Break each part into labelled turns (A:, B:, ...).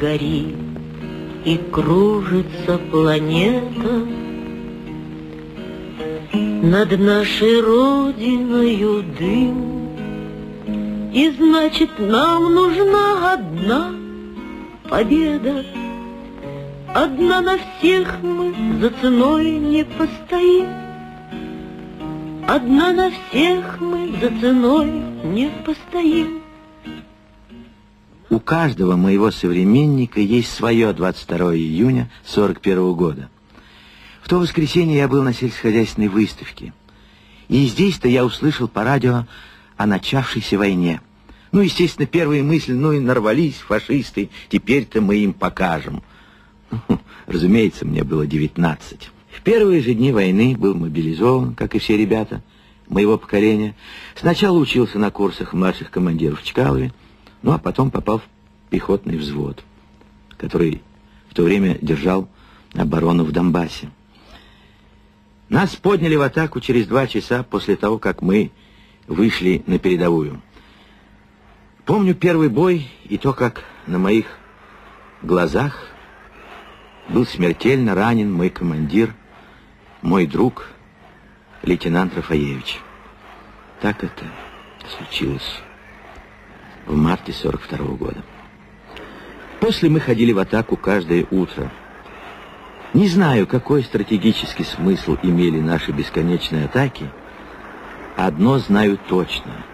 A: горит, и кружится планета над нашей родиною дым. И значит, нам нужна одна победа. Одна на всех мы за ценой не постоим. Одна на всех мы за ценой не постоим.
B: У каждого моего современника есть свое 22 июня 41 года. В то воскресенье я был на сельскохозяйственной выставке. И здесь-то я услышал по радио о начавшейся войне. Ну, естественно, первые мысли, ну и нарвались фашисты, теперь-то мы им покажем. Разумеется, мне было 19. В первые же дни войны был мобилизован, как и все ребята моего поколения. Сначала учился на курсах младших командиров в Чкалове, ну а потом попал в пехотный взвод, который в то время держал оборону в Донбассе. Нас подняли в атаку через два часа после того, как мы вышли на передовую. Помню первый бой и то, как на моих глазах был смертельно ранен мой командир, мой друг, лейтенант Рафаевич. Так это случилось в марте 42 -го года. После мы ходили в атаку каждое утро. Не знаю, какой стратегический смысл имели наши бесконечные атаки. Одно знаю точно.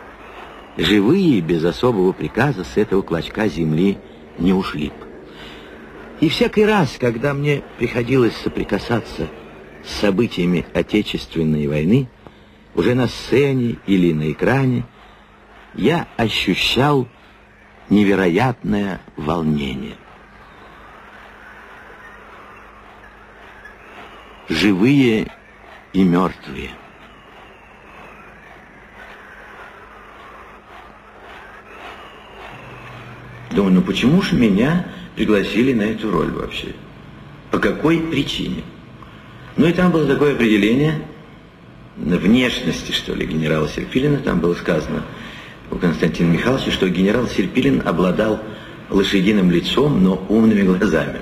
B: Живые, без особого приказа, с этого клочка земли не ушли бы. И всякий раз, когда мне приходилось соприкасаться с событиями Отечественной войны, уже на сцене или на экране, я ощущал невероятное волнение. Живые и мертвые. Думаю, ну почему же меня пригласили на эту роль вообще? По какой причине? Ну и там было такое определение на внешности, что ли, генерала Серпилина, там было сказано – у Константина Михайловича, что генерал Серпилин обладал лошадиным лицом, но умными глазами.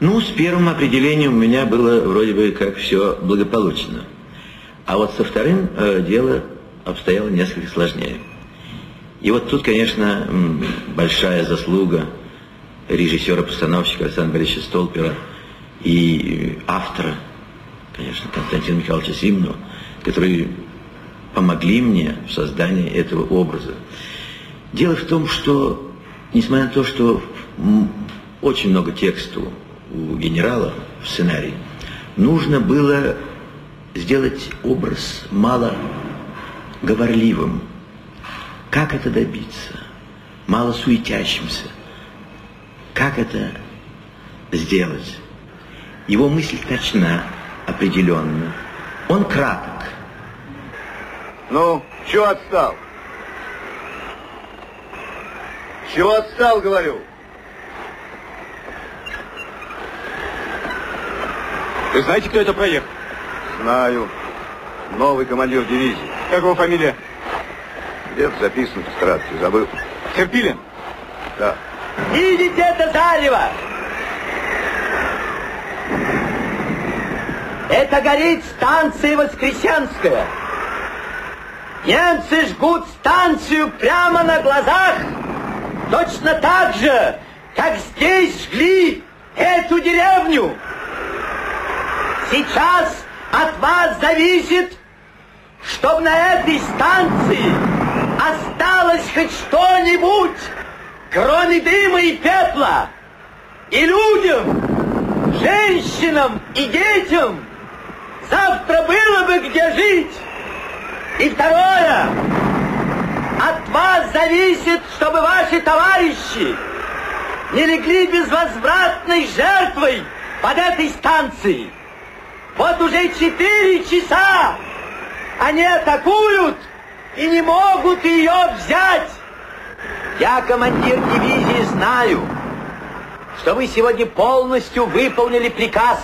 B: Ну, с первым определением у меня было вроде бы как все благополучно. А вот со вторым э, дело обстояло несколько сложнее. И вот тут, конечно, большая заслуга режиссера-постановщика Александра Борисовича Столпера и автора, конечно, Константина Михайловича Симонова, который помогли мне в создании этого образа. Дело в том, что, несмотря на то, что очень много тексту у генерала в сценарии, нужно было сделать образ мало говорливым. Как это добиться? Мало суетящимся. Как это сделать? Его мысль точна, определенна. Он краток.
C: Ну, чего отстал? Чего отстал, говорю?
D: Вы знаете, кто это проехал?
C: Знаю. Новый командир дивизии.
D: Как его фамилия?
C: Где-то записан в тетрадке, забыл.
D: Серпилин?
C: Да.
E: Видите это зарево? Это горит станция Воскресенская. Немцы жгут станцию прямо на глазах, точно так же, как здесь жгли эту деревню. Сейчас от вас зависит, чтобы на этой станции осталось хоть что-нибудь, кроме дыма и пепла. И людям, женщинам и детям завтра было бы где жить. И второе, от вас зависит, чтобы ваши товарищи не легли безвозвратной жертвой под этой станцией. Вот уже четыре часа они атакуют и не могут ее взять. Я, командир дивизии, знаю, что вы сегодня полностью выполнили приказ,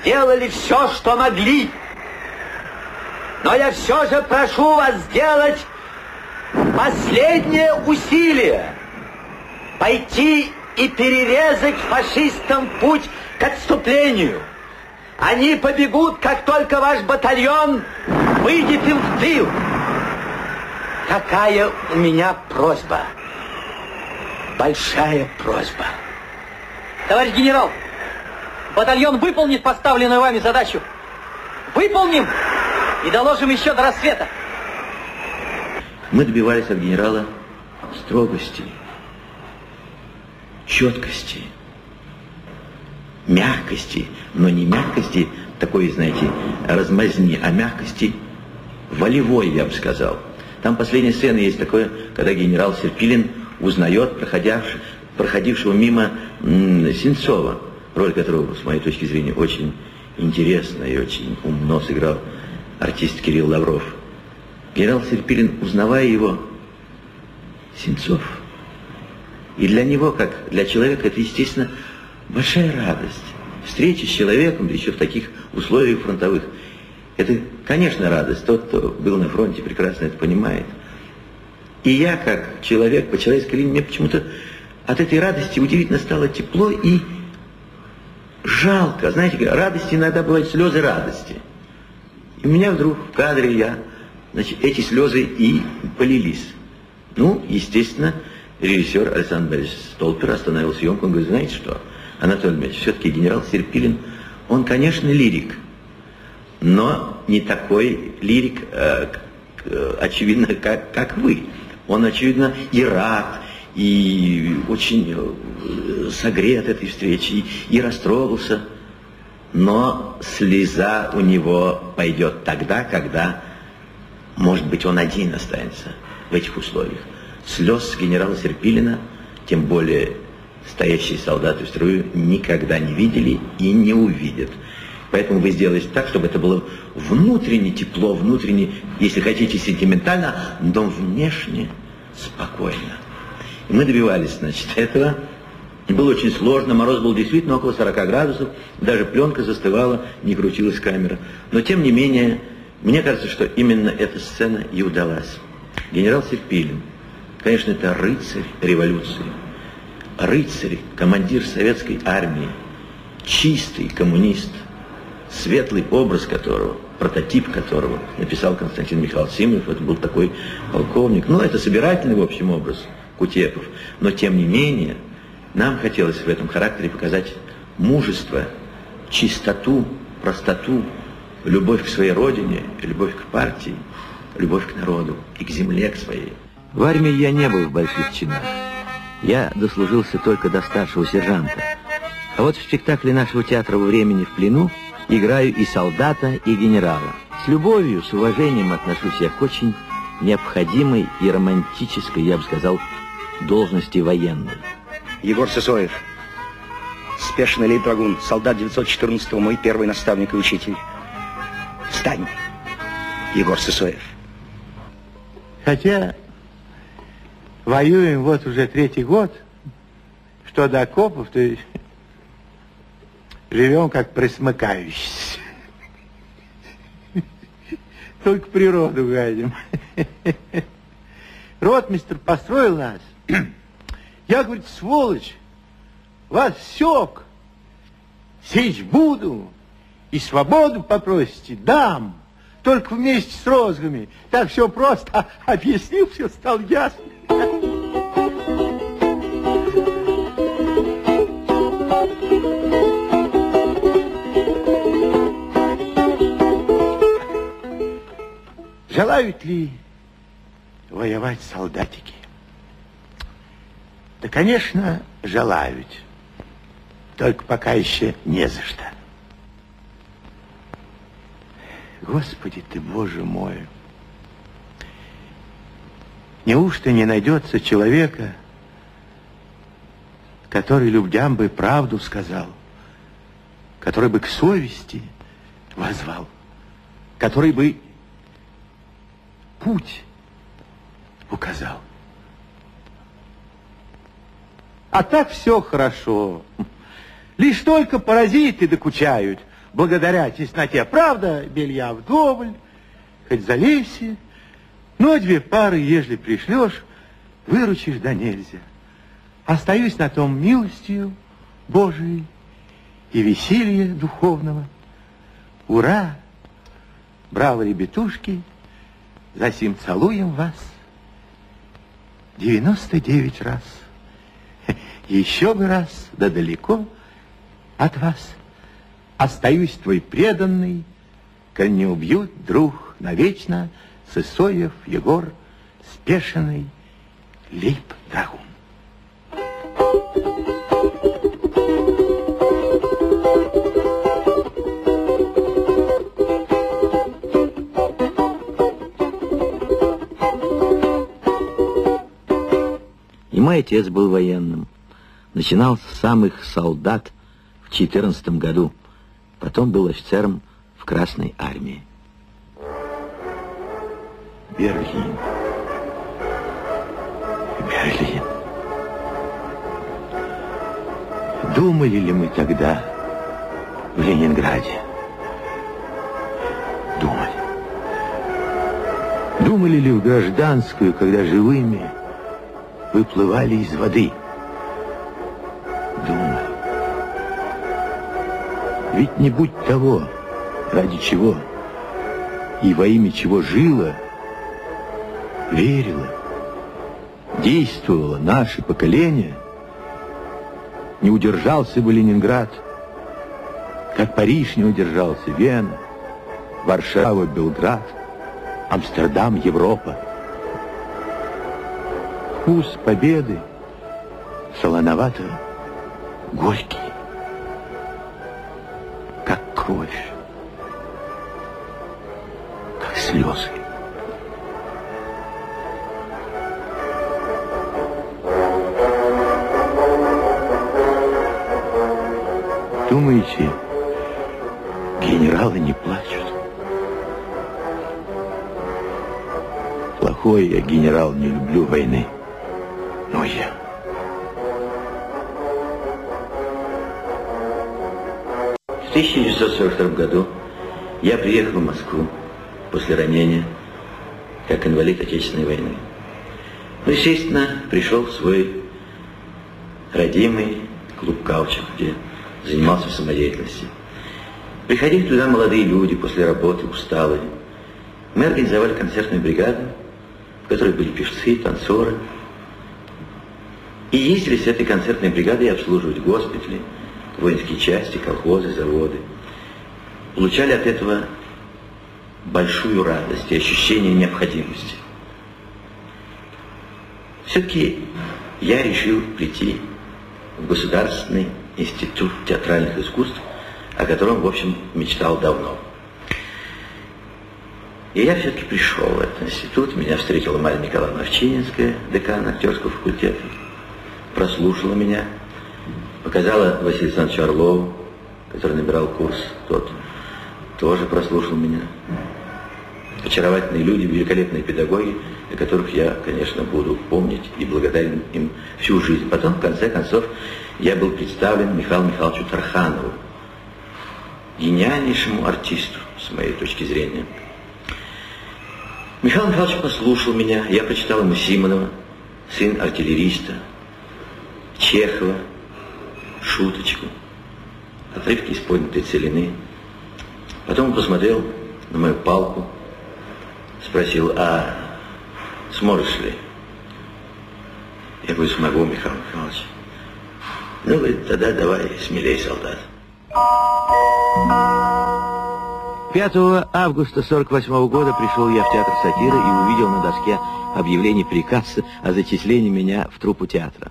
E: сделали все, что могли. Но я все же прошу вас сделать последнее усилие. пойти и перерезать фашистам путь к отступлению. Они побегут, как только ваш батальон выйдет им в тыл. Какая у меня просьба? Большая просьба.
F: Товарищ генерал, батальон выполнит поставленную вами задачу. Выполним и доложим еще до рассвета.
B: Мы добивались от генерала строгости, четкости, мягкости, но не мягкости такой, знаете, размазни, а мягкости волевой, я бы сказал. Там последняя сцена есть такое, когда генерал Серпилин узнает проходившего, проходившего мимо Сенцова, роль которого, с моей точки зрения, очень интересно и очень умно сыграл артист Кирилл Лавров. Генерал Серпилин, узнавая его, Сенцов. И для него, как для человека, это, естественно, большая радость. Встреча с человеком, еще в таких условиях фронтовых. Это, конечно, радость. Тот, кто был на фронте, прекрасно это понимает. И я, как человек, по человеческой линии, мне почему-то от этой радости удивительно стало тепло и жалко. Знаете, радости иногда бывают слезы радости. И у меня вдруг в кадре я, значит, эти слезы и полились. Ну, естественно, режиссер Александр Борисович Столпер остановил съемку. Он говорит, знаете что, Анатолий Ильич, все-таки генерал Серпилин, он, конечно, лирик, но не такой лирик, э, очевидно, как, как вы. Он, очевидно, и рад, и очень э, согрет этой встречей, и, растрогался. Но слеза у него пойдет тогда, когда, может быть, он один останется в этих условиях. Слез генерала Серпилина, тем более стоящие солдаты в строю, никогда не видели и не увидят. Поэтому вы сделаете так, чтобы это было внутренне тепло, внутренне, если хотите, сентиментально, но внешне спокойно. И мы добивались, значит, этого. Было очень сложно, мороз был действительно около 40 градусов, даже пленка застывала, не крутилась камера. Но тем не менее, мне кажется, что именно эта сцена и удалась. Генерал Серпилин, конечно, это рыцарь революции, рыцарь, командир советской армии, чистый коммунист, светлый образ которого, прототип которого написал Константин Михайлович Симонов, это был такой полковник. Ну, это собирательный, в общем, образ Кутепов. Но, тем не менее, нам хотелось в этом характере показать мужество, чистоту, простоту, любовь к своей родине, любовь к партии, любовь к народу и к земле к своей. В армии я не был в больших чинах. Я дослужился только до старшего сержанта. А вот в спектакле нашего театра «Во времени в плену» играю и солдата, и генерала. С любовью, с уважением отношусь я к очень необходимой и романтической, я бы сказал, должности военной.
G: Егор Сысоев, спешный лейб-драгун, солдат 914-го, мой первый наставник и учитель. Встань, Егор Сысоев.
H: Хотя воюем вот уже третий год, что до окопов, то есть живем как присмыкающиеся. Только природу гадим. Ротмистр построил нас. Я, говорит, сволочь, вас сёк. Сечь буду и свободу попросите, дам. Только вместе с розгами. Так все просто объяснил, все стало ясно. Желают ли воевать солдатики? Да, конечно, желают. Только пока еще не за что. Господи ты, Боже мой! Неужто не найдется человека, который людям бы правду сказал, который бы к совести возвал, который бы путь указал. А так все хорошо. Лишь только паразиты докучают, благодаря тесноте. Правда, белья вдоволь, хоть залейся, но две пары, ежели пришлешь, выручишь да нельзя.
E: остаюсь на том милостью Божией и веселье духовного. Ура! Браво, ребятушки! Засим целуем вас 99 раз. Еще бы раз, да далеко от вас. Остаюсь твой преданный, коль не убьют друг навечно Сысоев Егор, спешенный лейб-драгун.
B: И мой отец был военным. Начинал с самых солдат в 14 году. Потом был офицером в Красной армии. Берлин. Берлин. Думали ли мы тогда в Ленинграде? Думали. Думали ли в гражданскую, когда живыми выплывали из воды? Ведь не будь того, ради чего и во имя чего жило, верило, действовало наше поколение, не удержался бы Ленинград, как Париж не удержался, Вена, Варшава, Белград, Амстердам, Европа. Вкус победы солоновато горький, люблю войны. Но я... В 1942 году я приехал в Москву после ранения, как инвалид Отечественной войны. Ну, естественно, пришел в свой родимый клуб «Каучук», где занимался самодеятельностью. Приходили туда молодые люди после работы, усталые. Мы организовали концертную бригаду, в которой были певцы, танцоры. И ездили с этой концертной бригадой обслуживать госпитали, воинские части, колхозы, заводы. Получали от этого большую радость и ощущение необходимости. Все-таки я решил прийти в Государственный институт театральных искусств, о котором, в общем, мечтал давно. И я все-таки пришел в этот институт, меня встретила Марья Николаевна Овчининская, декан актерского факультета, прослушала меня, показала Василию Александровичу Орлову, который набирал курс, тот тоже прослушал меня. Очаровательные люди, великолепные педагоги, о которых я, конечно, буду помнить и благодарен им всю жизнь. Потом, в конце концов, я был представлен Михаилу Михайловичу Тарханову, гениальнейшему артисту, с моей точки зрения. Михаил Михайлович послушал меня, я прочитал ему Симонова, сын артиллериста, Чехова, шуточку, отрывки из поднятой целины. Потом он посмотрел на мою палку, спросил, а сможешь ли? Я говорю, смогу, Михаил Михайлович. Ну, говорит, тогда давай смелей, солдат. 5 августа 48 года пришел я в театр сатиры и увидел на доске объявление приказа о зачислении меня в труппу театра.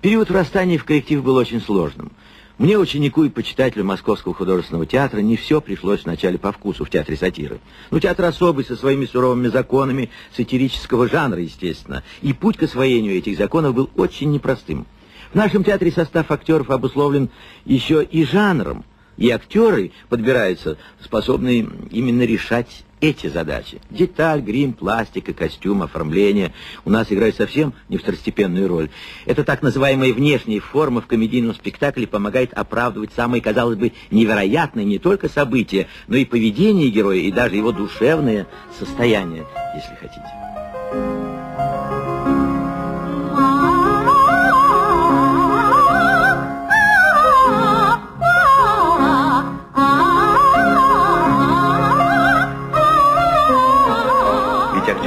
B: Период врастания в коллектив был очень сложным. Мне, ученику и почитателю Московского художественного театра, не все пришлось вначале по вкусу в театре сатиры. Ну, театр особый, со своими суровыми законами сатирического жанра, естественно. И путь к освоению этих законов был очень непростым. В нашем театре состав актеров обусловлен еще и жанром. И актеры подбираются, способные именно решать эти задачи. Деталь, грим, пластика, костюм, оформление у нас играют совсем не второстепенную роль. Это так называемая внешняя форма в комедийном спектакле помогает оправдывать самые, казалось бы, невероятные не только события, но и поведение героя, и даже его душевное состояние, если хотите.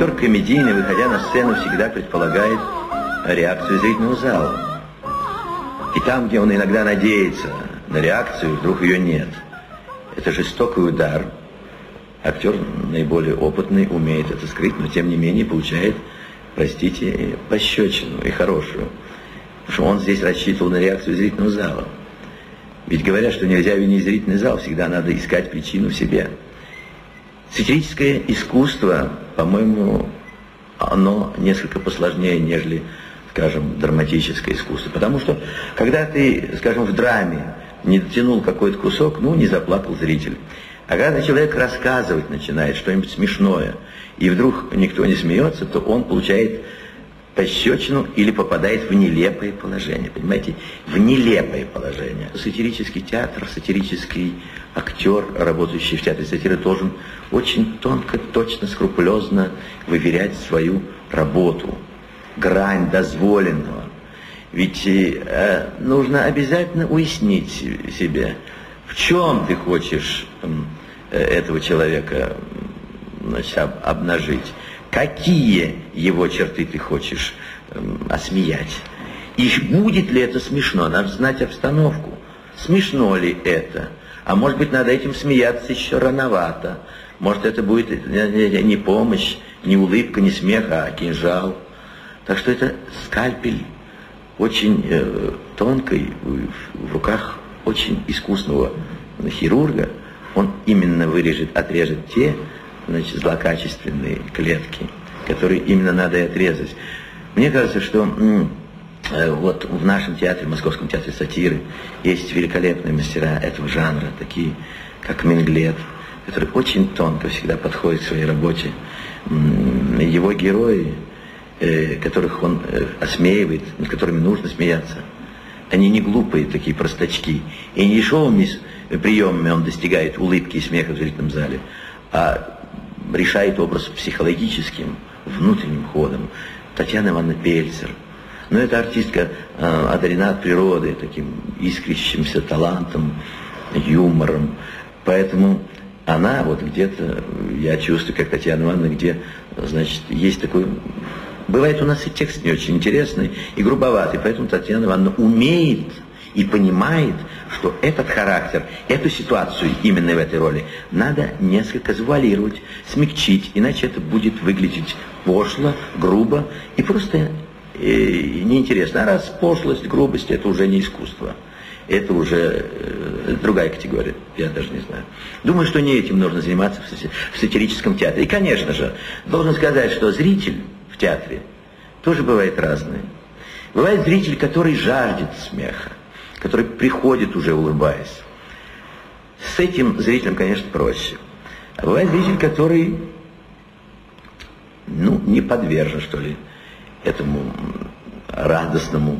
B: Комедийный, выходя на сцену, всегда предполагает реакцию зрительного зала. И там, где он иногда надеется на реакцию, вдруг ее нет. Это жестокий удар. Актер наиболее опытный умеет это скрыть, но тем не менее получает, простите, пощечину и хорошую. Потому что он здесь рассчитывал на реакцию зрительного зала. Ведь говорят, что нельзя винить зрительный зал, всегда надо искать причину в себе. Сатирическое искусство, по-моему, оно несколько посложнее, нежели, скажем, драматическое искусство. Потому что, когда ты, скажем, в драме не дотянул какой-то кусок, ну, не заплакал зритель. А когда человек рассказывать начинает что-нибудь смешное, и вдруг никто не смеется, то он получает пощечину или попадает в нелепое положение. Понимаете? В нелепое положение. Сатирический театр, сатирический актер, работающий в театре сатиры, должен очень тонко, точно, скрупулезно выверять свою работу. Грань дозволенного. Ведь э, нужно обязательно уяснить себе, в чем ты хочешь э, этого человека значит, об, обнажить, какие его черты ты хочешь э, осмеять. И будет ли это смешно? Надо знать обстановку. Смешно ли это? А может быть, надо этим смеяться еще рановато. Может, это будет не помощь, не улыбка, не смех, а кинжал. Так что это скальпель очень э, тонкой, в, в руках очень искусного хирурга. Он именно вырежет, отрежет те значит, злокачественные клетки, которые именно надо и отрезать. Мне кажется, что э, вот в нашем театре, в Московском театре сатиры, есть великолепные мастера этого жанра, такие как Менглет, который очень тонко всегда подходит к своей работе. Его герои, э, которых он э, осмеивает, над которыми нужно смеяться, они не глупые такие простачки. И не дешевыми приемами он достигает улыбки и смеха в зрительном зале, а решает образ психологическим, внутренним ходом. Татьяна Ивановна Пельцер. Но эта артистка э, одарена от природы таким искрящимся талантом, юмором. Поэтому она вот где-то, я чувствую, как Татьяна Ивановна, где, значит, есть такой... Бывает у нас и текст не очень интересный и грубоватый, поэтому Татьяна Ивановна умеет и понимает, что этот характер, эту ситуацию именно в этой роли надо несколько завуалировать, смягчить, иначе это будет выглядеть пошло, грубо и просто э, неинтересно. А раз пошлость, грубость, это уже не искусство это уже э, другая категория, я даже не знаю. Думаю, что не этим нужно заниматься в, в сатирическом театре. И, конечно же, должен сказать, что зритель в театре тоже бывает разный. Бывает зритель, который жаждет смеха, который приходит уже улыбаясь. С этим зрителем, конечно, проще. А бывает зритель, который, ну, не подвержен, что ли, этому радостному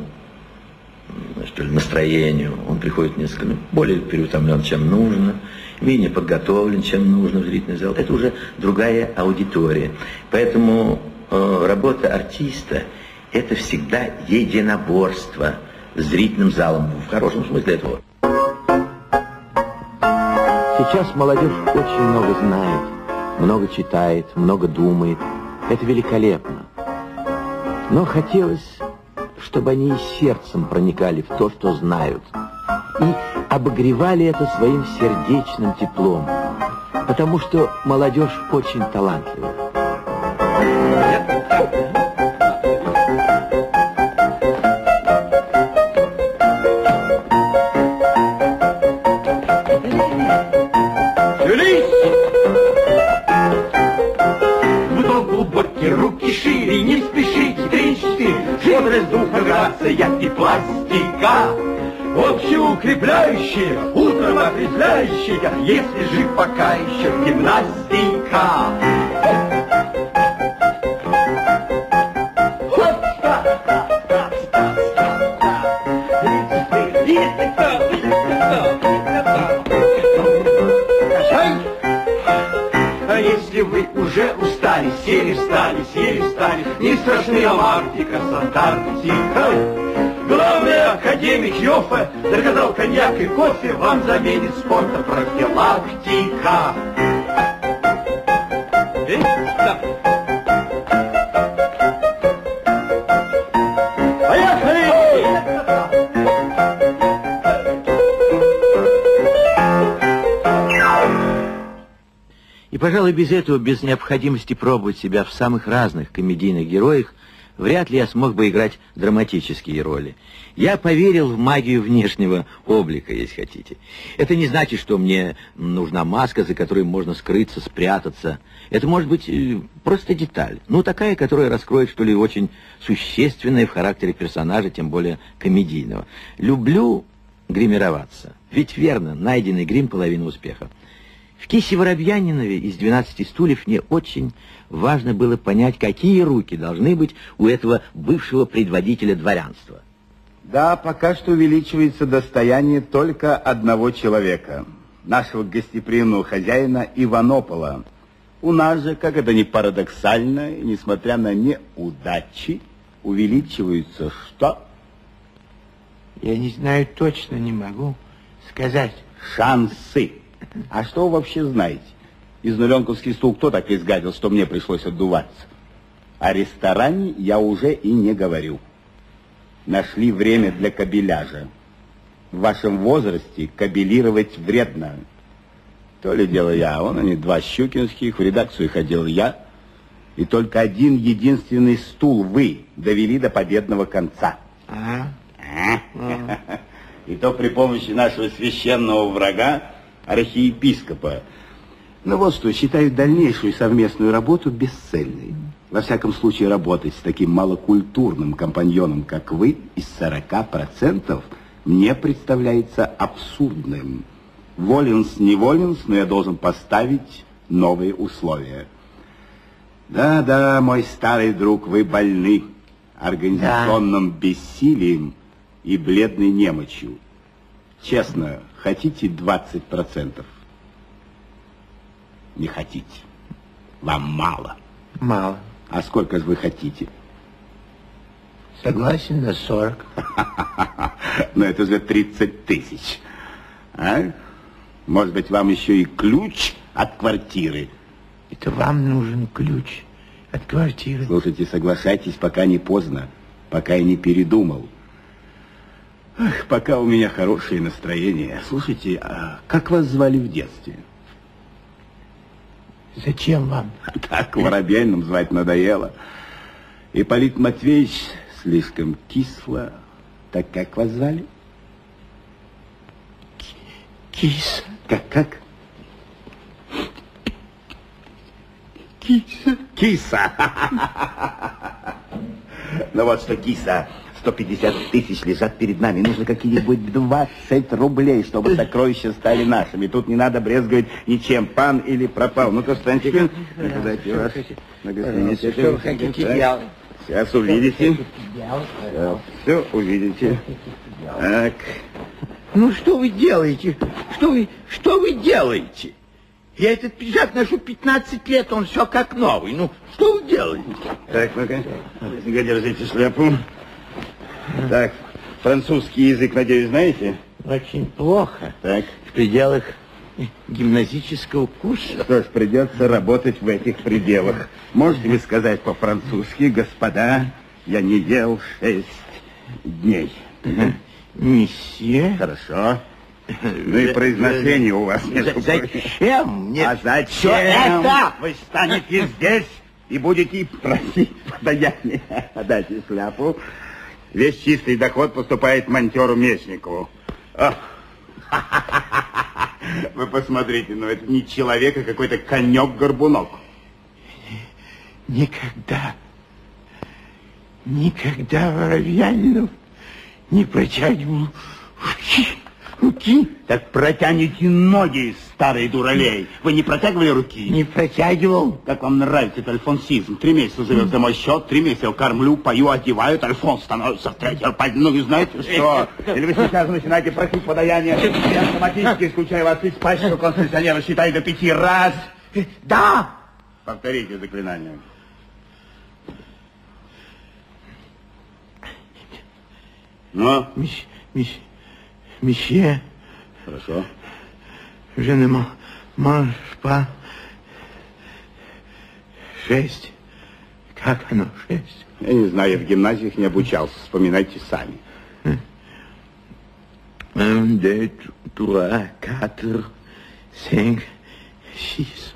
B: что ли, настроению. Он приходит несколько ну, более переутомлен, чем нужно, менее подготовлен, чем нужно в зрительный зал. Это уже другая аудитория. Поэтому э, работа артиста – это всегда единоборство зрительным залом, в хорошем смысле этого. Сейчас молодежь очень много знает, много читает, много думает. Это великолепно. Но хотелось чтобы они и сердцем проникали в то, что знают, и обогревали это своим сердечным теплом, потому что молодежь очень талантлива.
I: Грация и пластика. Общеукрепляющие, утром окрепляющие, если жив пока еще гимнастика. Если вы уже устали, сели, встали, сели, встали, не страшны Амарктика с Антарктикой. Главный академик Йоффе доказал коньяк и кофе вам заменит спорта профилактика.
B: Пожалуй, без этого, без необходимости пробовать себя в самых разных комедийных героях, вряд ли я смог бы играть драматические роли. Я поверил в магию внешнего облика, если хотите. Это не значит, что мне нужна маска, за которой можно скрыться, спрятаться. Это может быть э, просто деталь. Ну, такая, которая раскроет, что ли, очень существенное в характере персонажа, тем более комедийного. Люблю гримироваться. Ведь верно, найденный грим – половина успеха. В кисе Воробьянинове из «12 стульев» мне очень важно было понять, какие руки должны быть у этого бывшего предводителя дворянства.
J: Да, пока что увеличивается достояние только одного человека, нашего гостеприимного хозяина Иванопола. У нас же, как это ни парадоксально, несмотря на неудачи, увеличиваются что?
E: Я не знаю точно, не могу сказать.
J: Шансы. А что вы вообще знаете? Из нуленковский стул кто так изгадил, что мне пришлось отдуваться? О ресторане я уже и не говорю. Нашли время для кабеляжа. В вашем возрасте кабелировать вредно. То ли дело я, а вон они, два щукинских, в редакцию ходил я. И только один единственный стул вы довели до победного конца.
E: Ага.
J: И то при помощи нашего священного врага, архиепископа. Ну вот что, считаю дальнейшую совместную работу бесцельной. Во всяком случае, работать с таким малокультурным компаньоном, как вы, из 40% мне представляется абсурдным. Воленс, не воленс, но я должен поставить новые условия. Да-да, мой старый друг, вы больны организационным бессилием и бледной немочью. Честно, хотите 20%? Не хотите. Вам мало.
E: Мало.
J: А сколько же вы хотите?
E: Согласен на 40.
J: Но это же 30 тысяч. А? Может быть, вам еще и ключ от квартиры?
E: Это вам нужен ключ от квартиры.
J: Слушайте, соглашайтесь, пока не поздно, пока я не передумал. Ах, пока у меня хорошее настроение. Слушайте, а как вас звали в детстве?
E: Зачем вам?
J: Так, Воробьянином звать надоело. Ипполит Матвеевич слишком кисло. Так как вас звали?
E: Киса.
J: Как, как?
E: Киса.
J: Киса. Ну вот что, киса, 150 тысяч лежат перед нами. Нужно какие-нибудь 20 рублей, чтобы сокровища стали нашими. Тут не надо брезговать ничем. Пан или пропал. Ну-ка, встаньте-ка. Ну-ка, дайте вас. Снимите.
E: Что вы хотите
J: Так.
E: делать?
J: Сейчас увидите. Все увидите. Так.
E: Ну что вы делаете? Что вы, что вы делаете? Я этот пиджак ношу 15 лет, он все как новый. Ну, что вы делаете?
J: Так, ну-ка. Ну-ка, держите шляпу. Так, французский язык, надеюсь, знаете?
E: Очень плохо.
J: Так.
E: В пределах гимназического курса.
J: Что ж, придется работать в этих пределах. Можете вы сказать по-французски, господа, я не ел шесть дней?
E: Месье?
J: Хорошо. Ну и произношение у вас.
E: Зачем мне
J: А зачем
E: это?
J: вы станете здесь и будете просить подаяние? Дайте шляпу. Весь чистый доход поступает монтеру Мечникову. Ах. Вы посмотрите, ну это не человек, а какой-то конек-горбунок.
E: Никогда, никогда Воробьянинов не протягивал руки. Руки.
J: Так протяните ноги, старый дуралей. Вы не протягивали руки?
E: Не протягивал.
J: Как вам нравится этот альфонсизм? Три месяца живет за мой счет, три месяца я кормлю, пою, одеваю, этот альфонс становится в третий. Ну, и знаете что? Или вы сейчас начинаете просить подаяние, я автоматически исключаю вас из пачки концессионера, считай до пяти раз.
E: Да.
J: Повторите заклинание. Ну,
E: Мис, мис, месье,
J: хорошо.
E: je ne man- mange pas шесть. Как оно шесть?
J: Я не знаю, я в гимназиях не обучался, вспоминайте сами.
E: Un, deux, trois, quatre, cinq, six,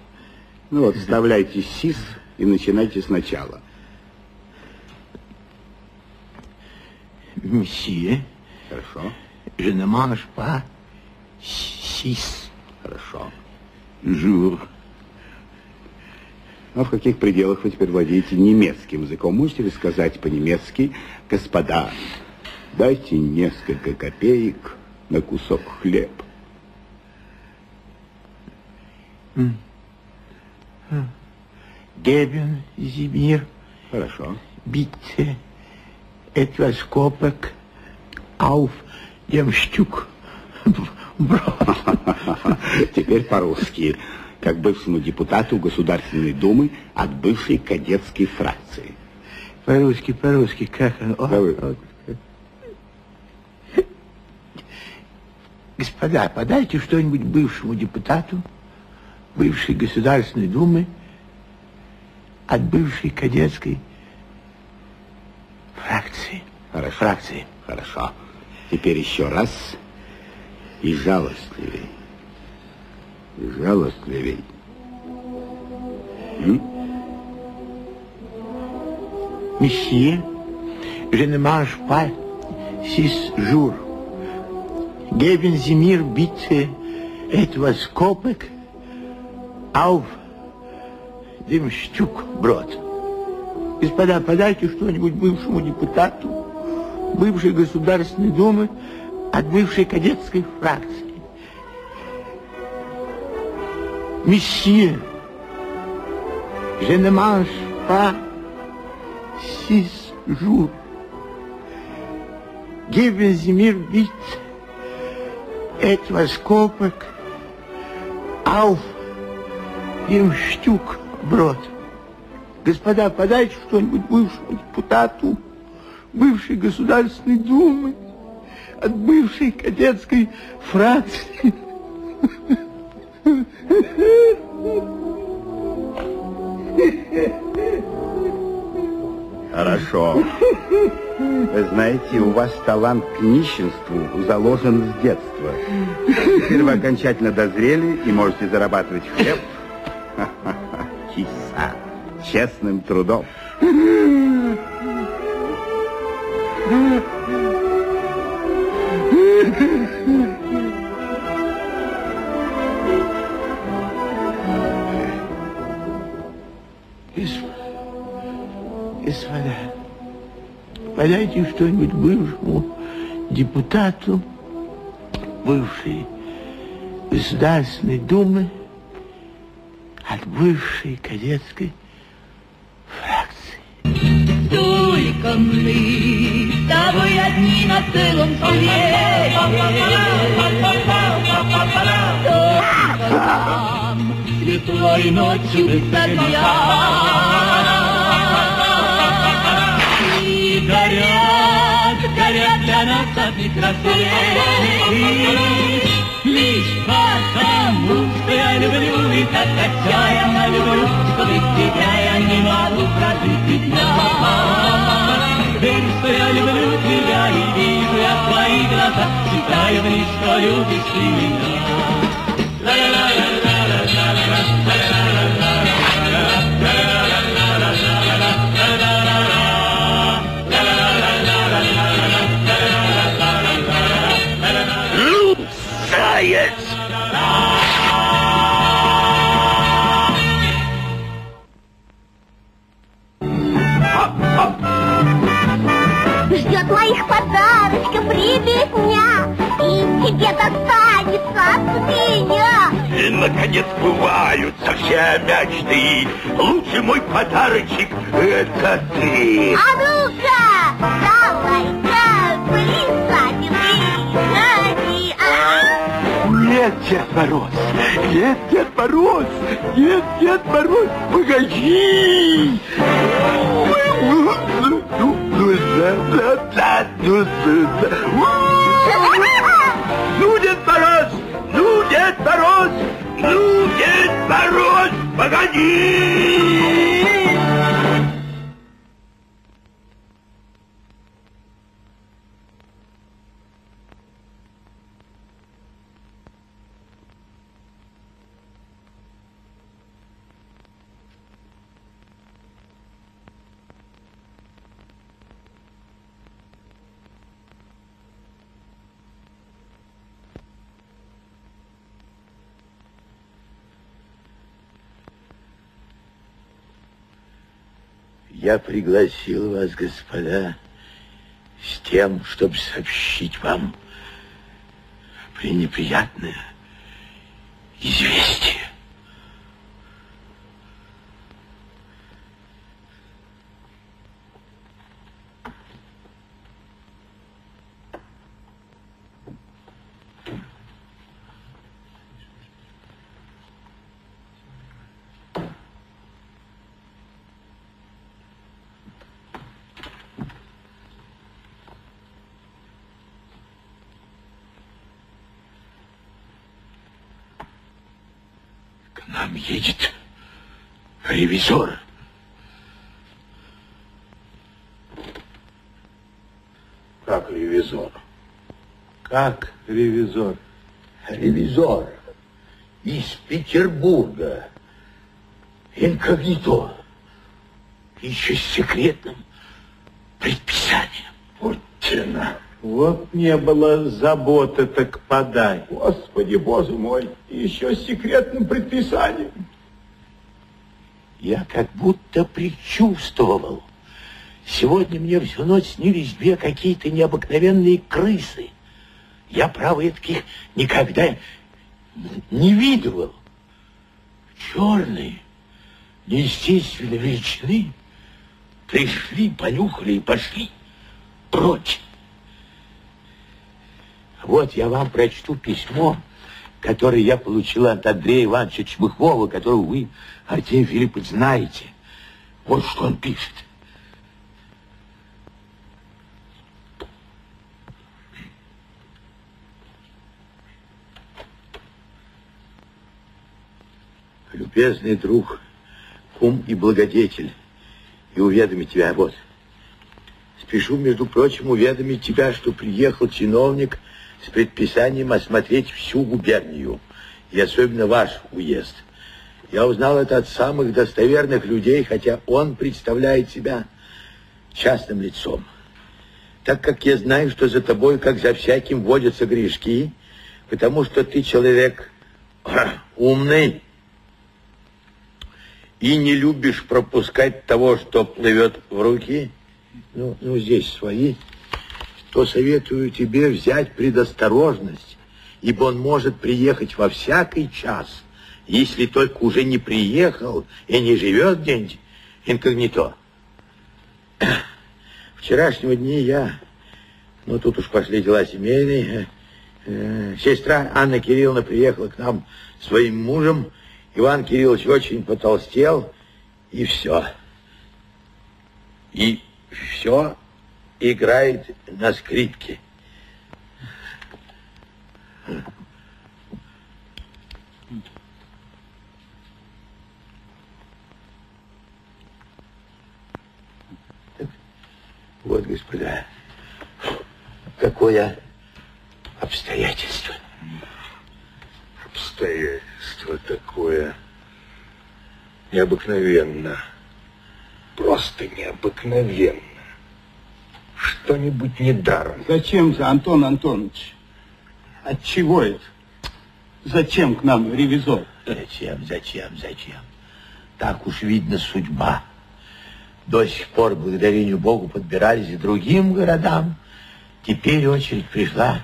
J: Ну вот, вставляйте СИС и начинайте сначала.
H: Месье,
J: Хорошо,
H: je ne mange pas six
J: хорошо.
H: jours.
J: А в каких пределах вы теперь владеете немецким языком? Можете вы сказать по-немецки, господа, дайте несколько копеек на кусок хлеба?
H: Geben Sie mir
J: Хорошо.
H: bitte etwas Kopek auf Stück Brot.
J: Теперь по-русски. Как бывшему депутату Государственной Думы от бывшей кадетской фракции.
H: По-русски, по-русски, как оно? О,
J: Давай.
H: Господа, подайте что-нибудь бывшему депутату, бывшей Государственной Думы, от бывшей кадетской фракции.
J: Хорошо.
H: Фракции.
J: Хорошо. Теперь еще раз. И жалостливей. И жалостливей. М?
H: Monsieur, je ne mange pas six jours. Geben Sie mir bitte etwas Kopek auf dem Stück Brot. Господа, подайте что-нибудь бывшему депутату, бывшей Государственной Думы, от бывшей кадетской фракции. Месье, je ne mange pas six jours. Geben Sie mir bitte etwas Kopek auf dem Stück Brot. Господа, подайте что-нибудь бывшему депутату, бывшей Государственной Думы, от бывшей кадетской фракции.
J: Хорошо. Вы знаете, у вас талант к нищенству заложен с детства. Теперь вы окончательно дозрели и можете зарабатывать хлеб. Киса. Честным трудом.
H: Гос- Господа, подайте что-нибудь бывшему депутату бывшей Государственной Думы от бывшей кадетской
K: Только мы с тобой одни на целом свете. Только нам светлой ночью без огня. И горят, горят для нас одни рассветы. Лишь потому, что я люблю, и так отчаянно люблю, что без тебя я не могу прожить и дня. Считаю в них, что любишь ты меня.
I: Тебе достанется от меня.
E: И, наконец, бываются все мечты. Лучший мой подарочек — это ты.
I: А ну-ка, давай-ка, плясать приходи. А?
H: Нет, Дед Мороз! Нет, Дед Мороз! Нет, Дед Мороз! Погоди!
E: Ну, Дед Мороз! Ну, Дед Мороз! Ну, Дед Мороз! Погоди! Я пригласил вас, господа, с тем, чтобы сообщить вам пренеприятное известие. К нам едет ревизор.
L: Как ревизор?
E: Как ревизор?
L: Ревизор из Петербурга. Инкогнито.
E: Еще с секретным предписанием.
L: Путина.
E: Вот не было заботы, так подай.
L: Господи, Боже мой, еще с секретным предписанием.
E: Я как будто предчувствовал. Сегодня мне всю ночь снились две какие-то необыкновенные крысы. Я, право, таких никогда не видывал. Черные, неестественной величины, пришли, понюхали и пошли прочь. Вот я вам прочту письмо, которое я получил от Андрея Ивановича Чмыхова, которого вы, Артемий Филиппович, знаете. Вот что он пишет. Любезный друг, кум и благодетель, и уведомить тебя, вот. Спешу, между прочим, уведомить тебя, что приехал чиновник с предписанием осмотреть всю губернию, и особенно ваш уезд. Я узнал это от самых достоверных людей, хотя он представляет себя частным лицом. Так как я знаю, что за тобой, как за всяким, водятся грешки, потому что ты человек умный и не любишь пропускать того, что плывет в руки, ну, ну здесь свои, то советую тебе взять предосторожность, ибо он может приехать во всякий час, если только уже не приехал и не живет где-нибудь инкогнито. Вчерашнего дня я, ну тут уж пошли дела семейные, э, сестра Анна Кирилловна приехала к нам своим мужем, Иван Кириллович очень потолстел, и все. И все играет на скрипке. Вот, господа, какое обстоятельство.
L: Обстоятельство такое необыкновенно. Просто необыкновенно. Что-нибудь недаром.
J: Зачем же, Антон Антонович? От чего это? Зачем к нам ревизор?
E: Зачем, зачем, зачем? Так уж видно судьба. До сих пор, благодарению Богу, подбирались и другим городам. Теперь очередь пришла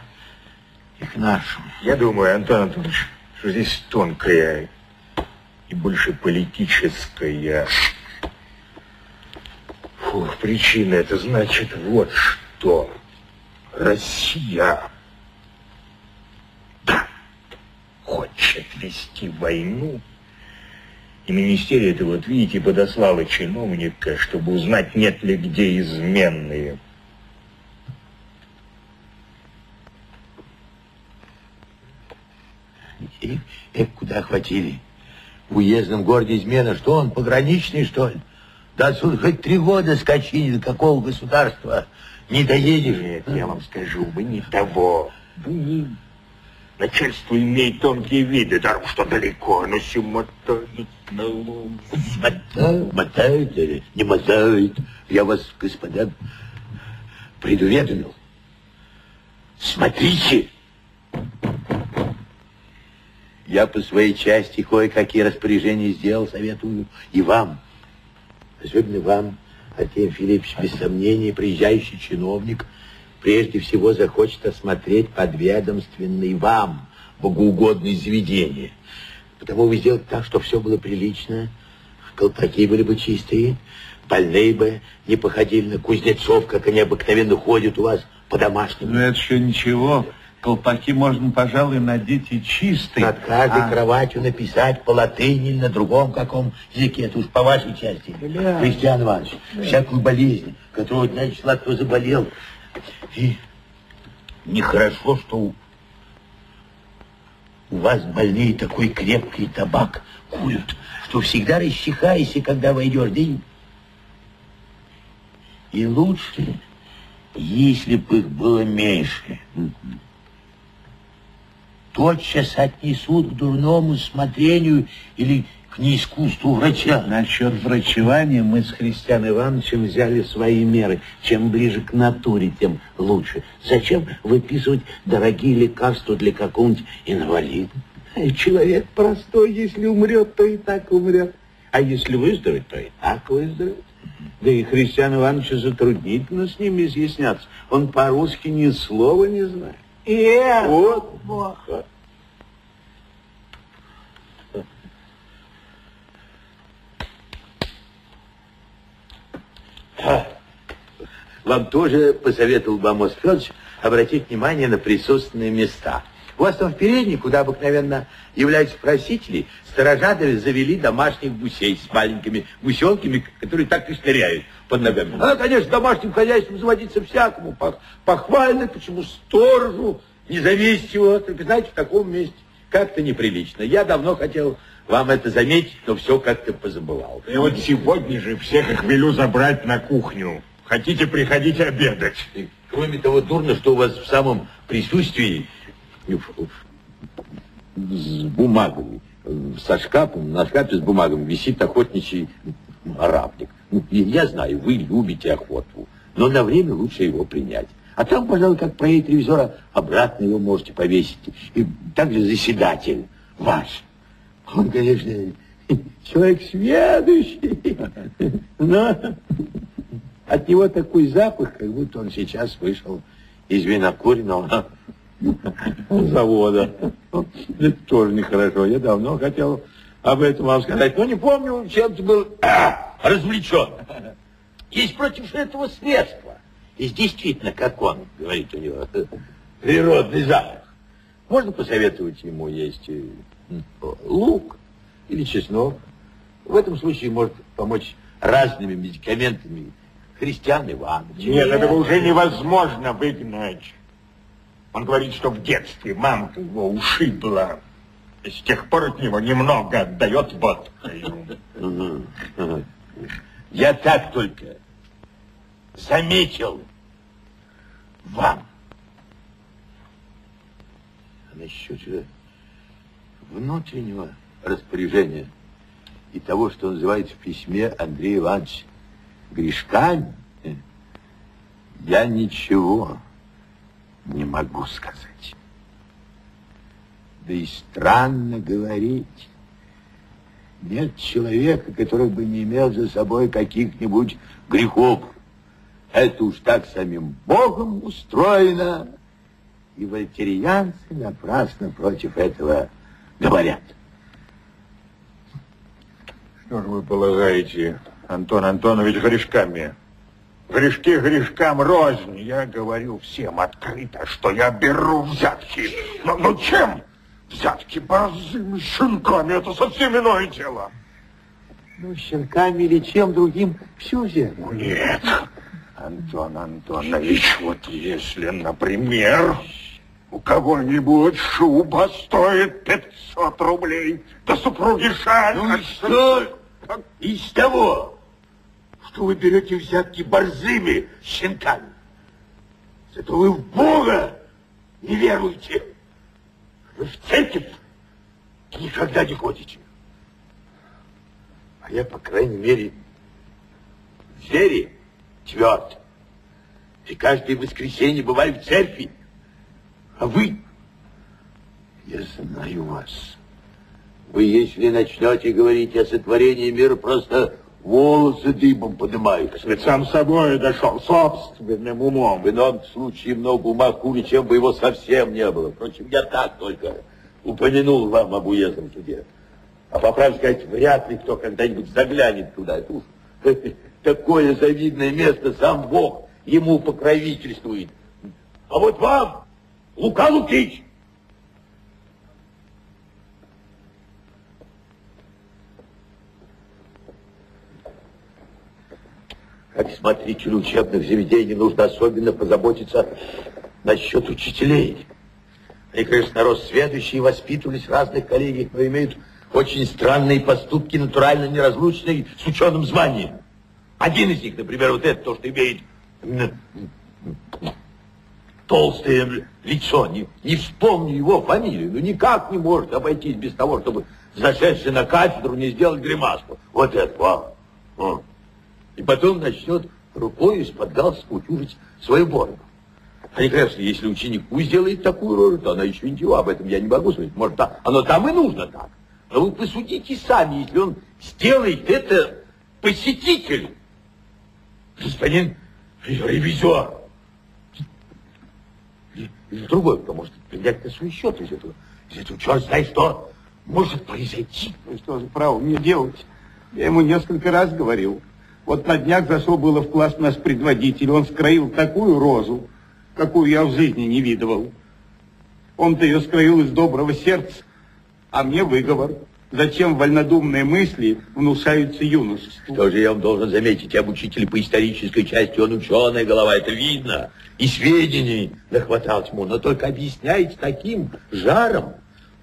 E: и к нашему.
L: Я думаю, Антон Антонович, что здесь тонкая и больше политическая Фух, причина это значит вот что. Россия, да, хочет вести войну. И министерия это, вот видите, подослала чиновника, чтобы узнать, нет ли где изменные.
E: И, куда хватили? В уездном городе измена, что он, пограничный, что ли? Да отсюда хоть три года скачи, до какого государства не доедешь.
L: Нет, я вам скажу, вы не того. Вы не... Начальство имеет тонкие виды, даром что далеко, но все мотает на лом.
E: Мотает, мотает или не мотает. Я вас, господа, предуведомил. Смотрите. Я по своей части кое-какие распоряжения сделал, советую и вам, особенно вам, Артемий Филиппович, без сомнения, приезжающий чиновник прежде всего захочет осмотреть подведомственный вам богоугодные заведения. Потому вы сделаете так, чтобы все было прилично, колпаки были бы чистые, больные бы не походили на кузнецов, как они обыкновенно ходят у вас по-домашнему.
L: Ну, это еще ничего. Колпаки можно, пожалуй, надеть и чистые.
E: Над каждой
L: А-
E: кроватью написать по латыни или на другом каком языке, это уж по вашей части.
L: Бля.
E: Христиан Иванович, всякую болезнь, которого дня числа кто заболел. И нехорошо, что у, у вас больные такой крепкий табак курят, что всегда расчихаешься, когда войдешь, да и, и лучше, если бы их было меньше. Тотчас отнесут к дурному смотрению или к неискусству врача.
L: Насчет врачевания мы с Христиан Ивановичем взяли свои меры. Чем ближе к натуре, тем лучше. Зачем выписывать дорогие лекарства для какого-нибудь инвалида? Э, Человек простой, если умрет, то и так умрет. А если выздоровеет, то и так выздоровеет. Да и Христиан Ивановичу затруднительно с ним изъясняться. Он по-русски ни слова не знает.
E: Э,
L: Вот.
E: Вам тоже посоветовал бы Амос Федорович обратить внимание на присутственные места. У вас там в передней, куда обыкновенно являются просители, сторожа завели домашних гусей с маленькими гусенками, которые так и шныряют под ногами. А, конечно, домашним хозяйством заводиться всякому пох- похвально, почему сторожу не зависеть его, только, знаете, в таком месте как-то неприлично. Я давно хотел вам это заметить, но все как-то позабывал.
L: И вот сегодня же всех их велю забрать на кухню. Хотите, приходите обедать.
E: И, Кроме того, дурно, что у вас в самом присутствии с бумагами, со шкафом, на шкафе с бумагами висит охотничий арабник. Ну, я знаю, вы любите охоту, но на время лучше его принять. А там, пожалуй, как проект ревизора, обратно его можете повесить. И также заседатель ваш. Он, конечно, человек сведущий, но от него такой запах, как будто он сейчас вышел из винокуренного завода. Это тоже нехорошо. Я давно хотел об этом вам сказать, но не помню, чем ты был а, развлечен. Есть против этого средства. Есть действительно, как он говорит у него, природный запах. Можно посоветовать ему есть э, лук или чеснок. В этом случае может помочь разными медикаментами Христиан Иванович.
L: Нет, этого уже невозможно выгнать. Он говорит, что в детстве мамка его ушибла. И с тех пор от него немного отдает водкой.
E: Я так только заметил вам. А насчет же внутреннего распоряжения и того, что называется в письме Андрея Ивановича грешками, э, я ничего не могу сказать. Да и странно говорить. Нет человека, который бы не имел за собой каких-нибудь грехов. Это уж так самим Богом устроено. И вольтерианцы напрасно против этого говорят.
L: Что же вы полагаете, Антон Антонович, грешками? Грешки грешкам рознь. Я говорю всем открыто, что я беру взятки. Но, но чем? Взятки борзыми щенками, это совсем иное дело.
E: Ну, щенками или чем другим все взяли.
L: Нет, Антон Антонович, вот если, например, у кого-нибудь шуба стоит 500 рублей, да супруги шаль...
E: Ну и что из того, что вы берете взятки борзыми щенками? Зато вы в Бога не веруете. Вы в церковь никогда не ходите. А я, по крайней мере, в вере тверд. И каждое воскресенье бываю в церкви. А вы, я знаю вас. Вы, если начнете говорить о сотворении мира, просто волосы дыбом поднимаются. Ведь сам собой дошел собственным умом. В ином случае много ума хуже, чем бы его совсем не было. Впрочем, я так только упомянул вам об уездном суде. А по правде сказать, вряд ли кто когда-нибудь заглянет туда. Это уж такое завидное место, сам Бог ему покровительствует. А вот вам, Лука Лукич, как смотрителю учебных заведений нужно особенно позаботиться насчет учителей. Они, конечно, народ сведущий, воспитывались в разных коллегиях, но имеют очень странные поступки, натурально неразлучные с ученым званием. Один из них, например, вот это, то, что имеет толстое лицо, не, не вспомню его фамилию, но никак не может обойтись без того, чтобы зашедший на кафедру не сделать гримаску. Вот это, а. И потом начнет рукой из-под галстука утюжить свою бороду. Они, конечно, если ученику сделает такую рожу, то она еще ничего, об этом я не могу сказать. Может, да, оно там и нужно так. Но вы посудите сами, если он сделает это посетитель, господин ревизор. Или другой, кто может принять на свой счет из этого, из этого черт знает что может произойти.
D: Ну что же, право мне делать? Я ему несколько раз говорил. Вот на днях зашел было в класс наш предводитель, он скроил такую розу, какую я в жизни не видывал. Он-то ее скроил из доброго сердца, а мне выговор. Зачем вольнодумные мысли внушаются юношеству?
E: Что же я вам должен заметить, об учителе по исторической части, он ученая голова, это видно. И сведений нахватал ему, но только объясняет таким жаром,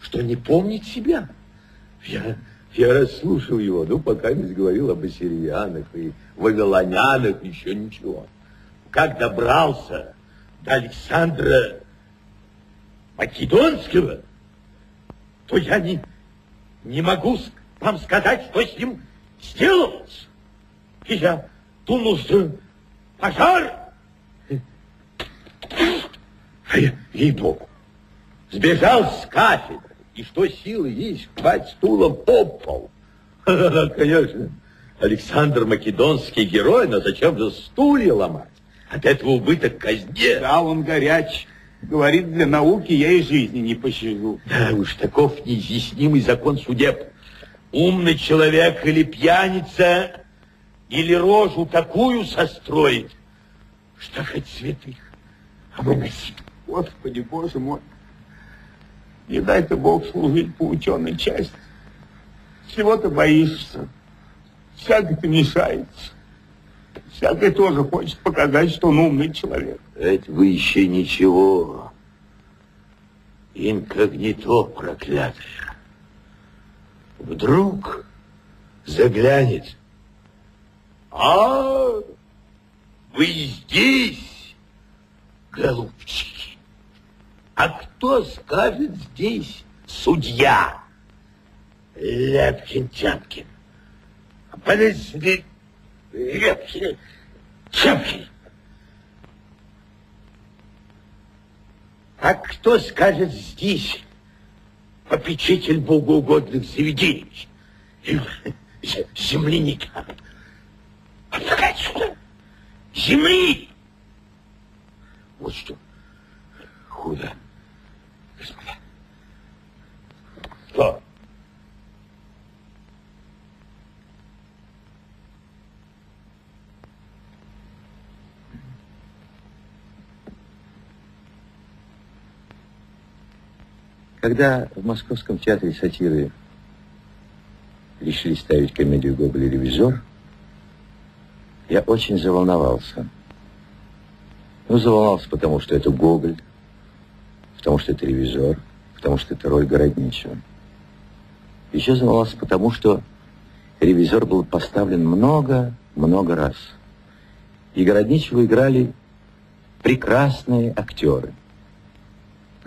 E: что не помнит себя. Я, я расслушал его, ну, пока не говорил об ассириянах и вавилонянах, еще ничего. Как добрался до Александра Македонского, то я не, не могу вам сказать, что с ним сделалось. И я думал, что пожар. А я, ей-богу, сбежал с кафедры, и что силы есть, хвать стулом по пол. Конечно, Александр Македонский герой, но зачем же стулья ломать? От этого убыток казне.
D: Да, он горяч. Говорит, для науки я и жизни не пощажу.
E: Да уж, таков неизъяснимый закон судеб. Умный человек или пьяница, или рожу такую состроит, что хоть святых обноси.
D: Господи, Боже мой, не дай-то Бог служить по ученой части. Чего ты боишься? Всякое-то мешается. Всякое тоже хочет показать, что он умный человек.
E: Это вы еще ничего. Инкогнито проклятое. Вдруг заглянет. А, вы здесь, голубчики. А кто скажет здесь судья? Ляпкин-Тяпкин. Подожди, Ляпкин, Тяпкин. А кто скажет здесь попечитель богоугодных заведений? Земляника. Отдыхай сюда. Земли. Вот что худо, господа. Что?
B: Когда в Московском театре сатиры решили ставить комедию «Гоголь ревизор», я очень заволновался. Ну, заволновался, потому что это Гоголь, потому что это ревизор, потому что это роль городничего. Еще заволновался, потому что ревизор был поставлен много-много раз. И городничего играли прекрасные актеры –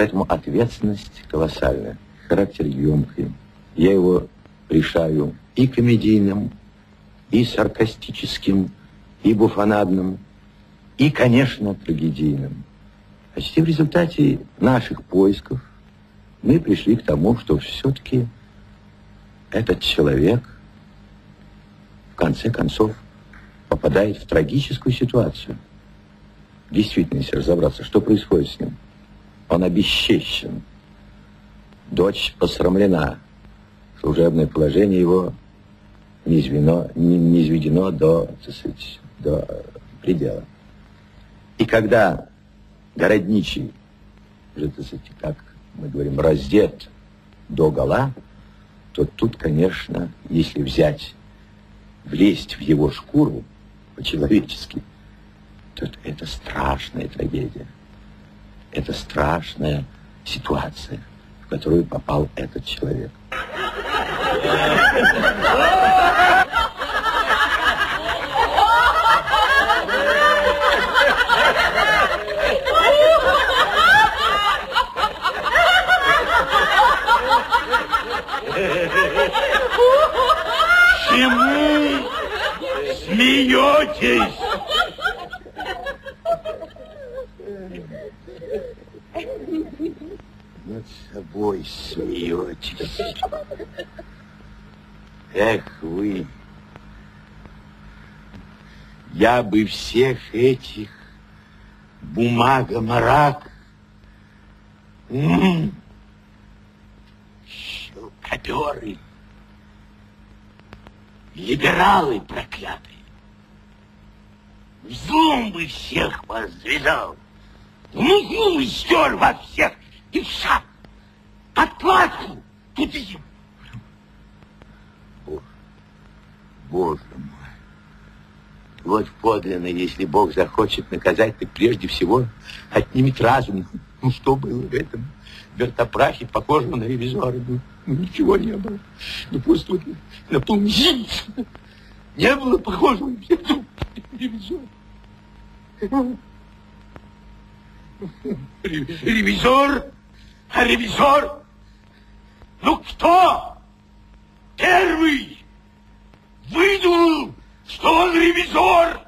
B: Поэтому ответственность колоссальная, характер емкий. Я его решаю и комедийным, и саркастическим, и буфонадным, и, конечно, трагедийным. А в результате наших поисков мы пришли к тому, что все-таки этот человек, конце концов попадает в трагическую ситуацию. Действительно, если разобраться, что происходит с ним. Он обесчещен. Дочь посрамлена. Служебное положение его не, звено, не, не изведено до, сказать, до предела. И когда городничий, уже, так сказать, как мы говорим, раздет до гола, то тут, конечно, если взять, влезть в его шкуру по-человечески, то это страшная трагедия. Это страшная ситуация, в которую попал этот человек.
M: Чему смеетесь?
B: Над собой смеетесь. Эх вы, я бы всех этих бумагомарак, м-м, щелкоперы, либералы проклятые, зум бы всех вас завязал, в муку стер вас всех, и в шаг, подкладку, тут и Боже мой. Вот подлинно, если Бог захочет наказать, так прежде всего отнимет разум. Ну, что было в этом вертопрахе, похожем на ревизора? Ну, ничего не было. Ну, просто вот на полмесяца не было похожего на ревизора. Ревизор? А ревизор? Ну, кто? Первый? выдумал, что он ревизор.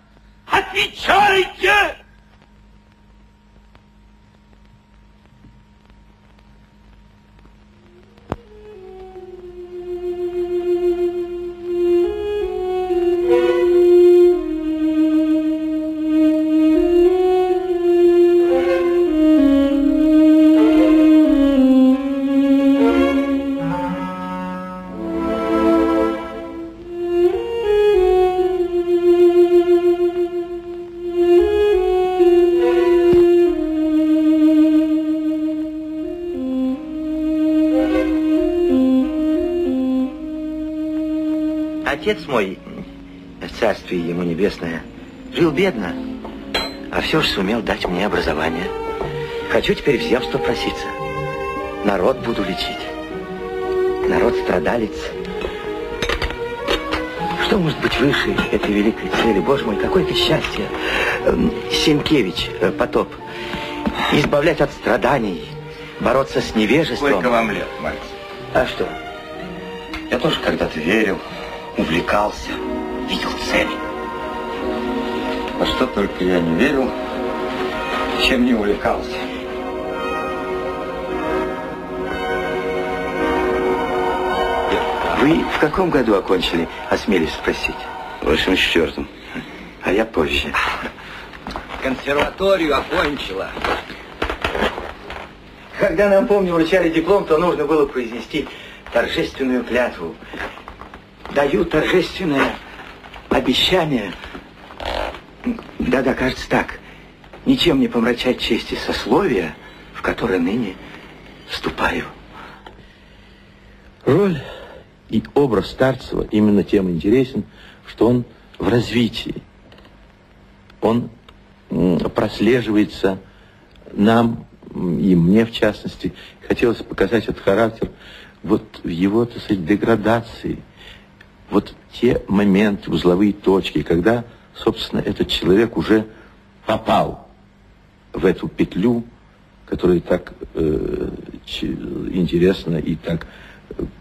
B: Отвечайте!
E: Сумел дать мне образование. Хочу теперь в земство проситься. Народ буду лечить. Народ страдалец. Что может быть выше этой великой цели? Боже мой, какое это счастье. Эм, Сенкевич, э, потоп. Избавлять от страданий, бороться с невежеством.
N: Сколько вам лет, мальчик?
E: А что?
N: Я тоже когда-то верил, увлекался, видел цели. А что только я не верил, чем не увлекался.
E: Вы в каком году окончили, осмелюсь спросить?
N: В 84-м.
E: А я позже.
N: Консерваторию окончила.
E: Когда нам, помню, вручали диплом, то нужно было произнести торжественную клятву. Даю торжественное обещание. Да-да, кажется так. Ничем не помрачать чести сословия, в которое ныне вступаю.
B: Роль и образ Старцева именно тем интересен, что он в развитии. Он прослеживается нам, и мне в частности, хотелось показать этот характер вот в его, так сказать, деградации. Вот те моменты, узловые точки, когда, собственно, этот человек уже попал в эту петлю, которая так э, интересно и так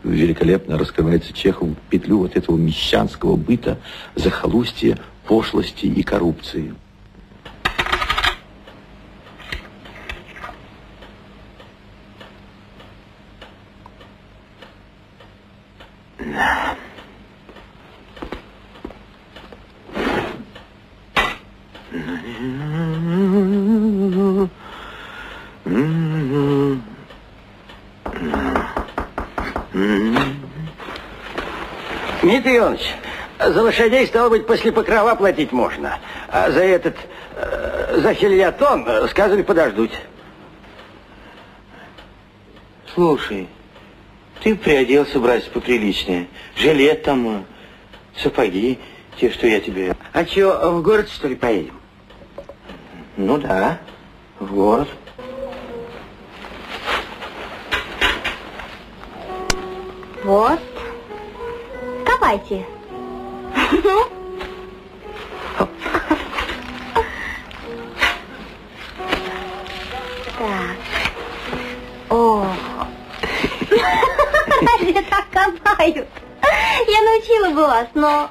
B: великолепно раскрывается Чехову петлю вот этого мещанского быта, захолустья, пошлости и коррупции.
E: Да.
O: Дмитрий Иванович, за лошадей, стало быть, после покрова платить можно. А за этот, э, за хильятон, э, сказали подождуть.
P: Слушай, ты приоделся, братец, поприличнее. Жилет там, э, сапоги, те, что я тебе...
O: А что, в город, что ли, поедем?
P: Ну да, в город.
Q: Вот. Давайте. О. Разве так копают? Я научила бы вас, но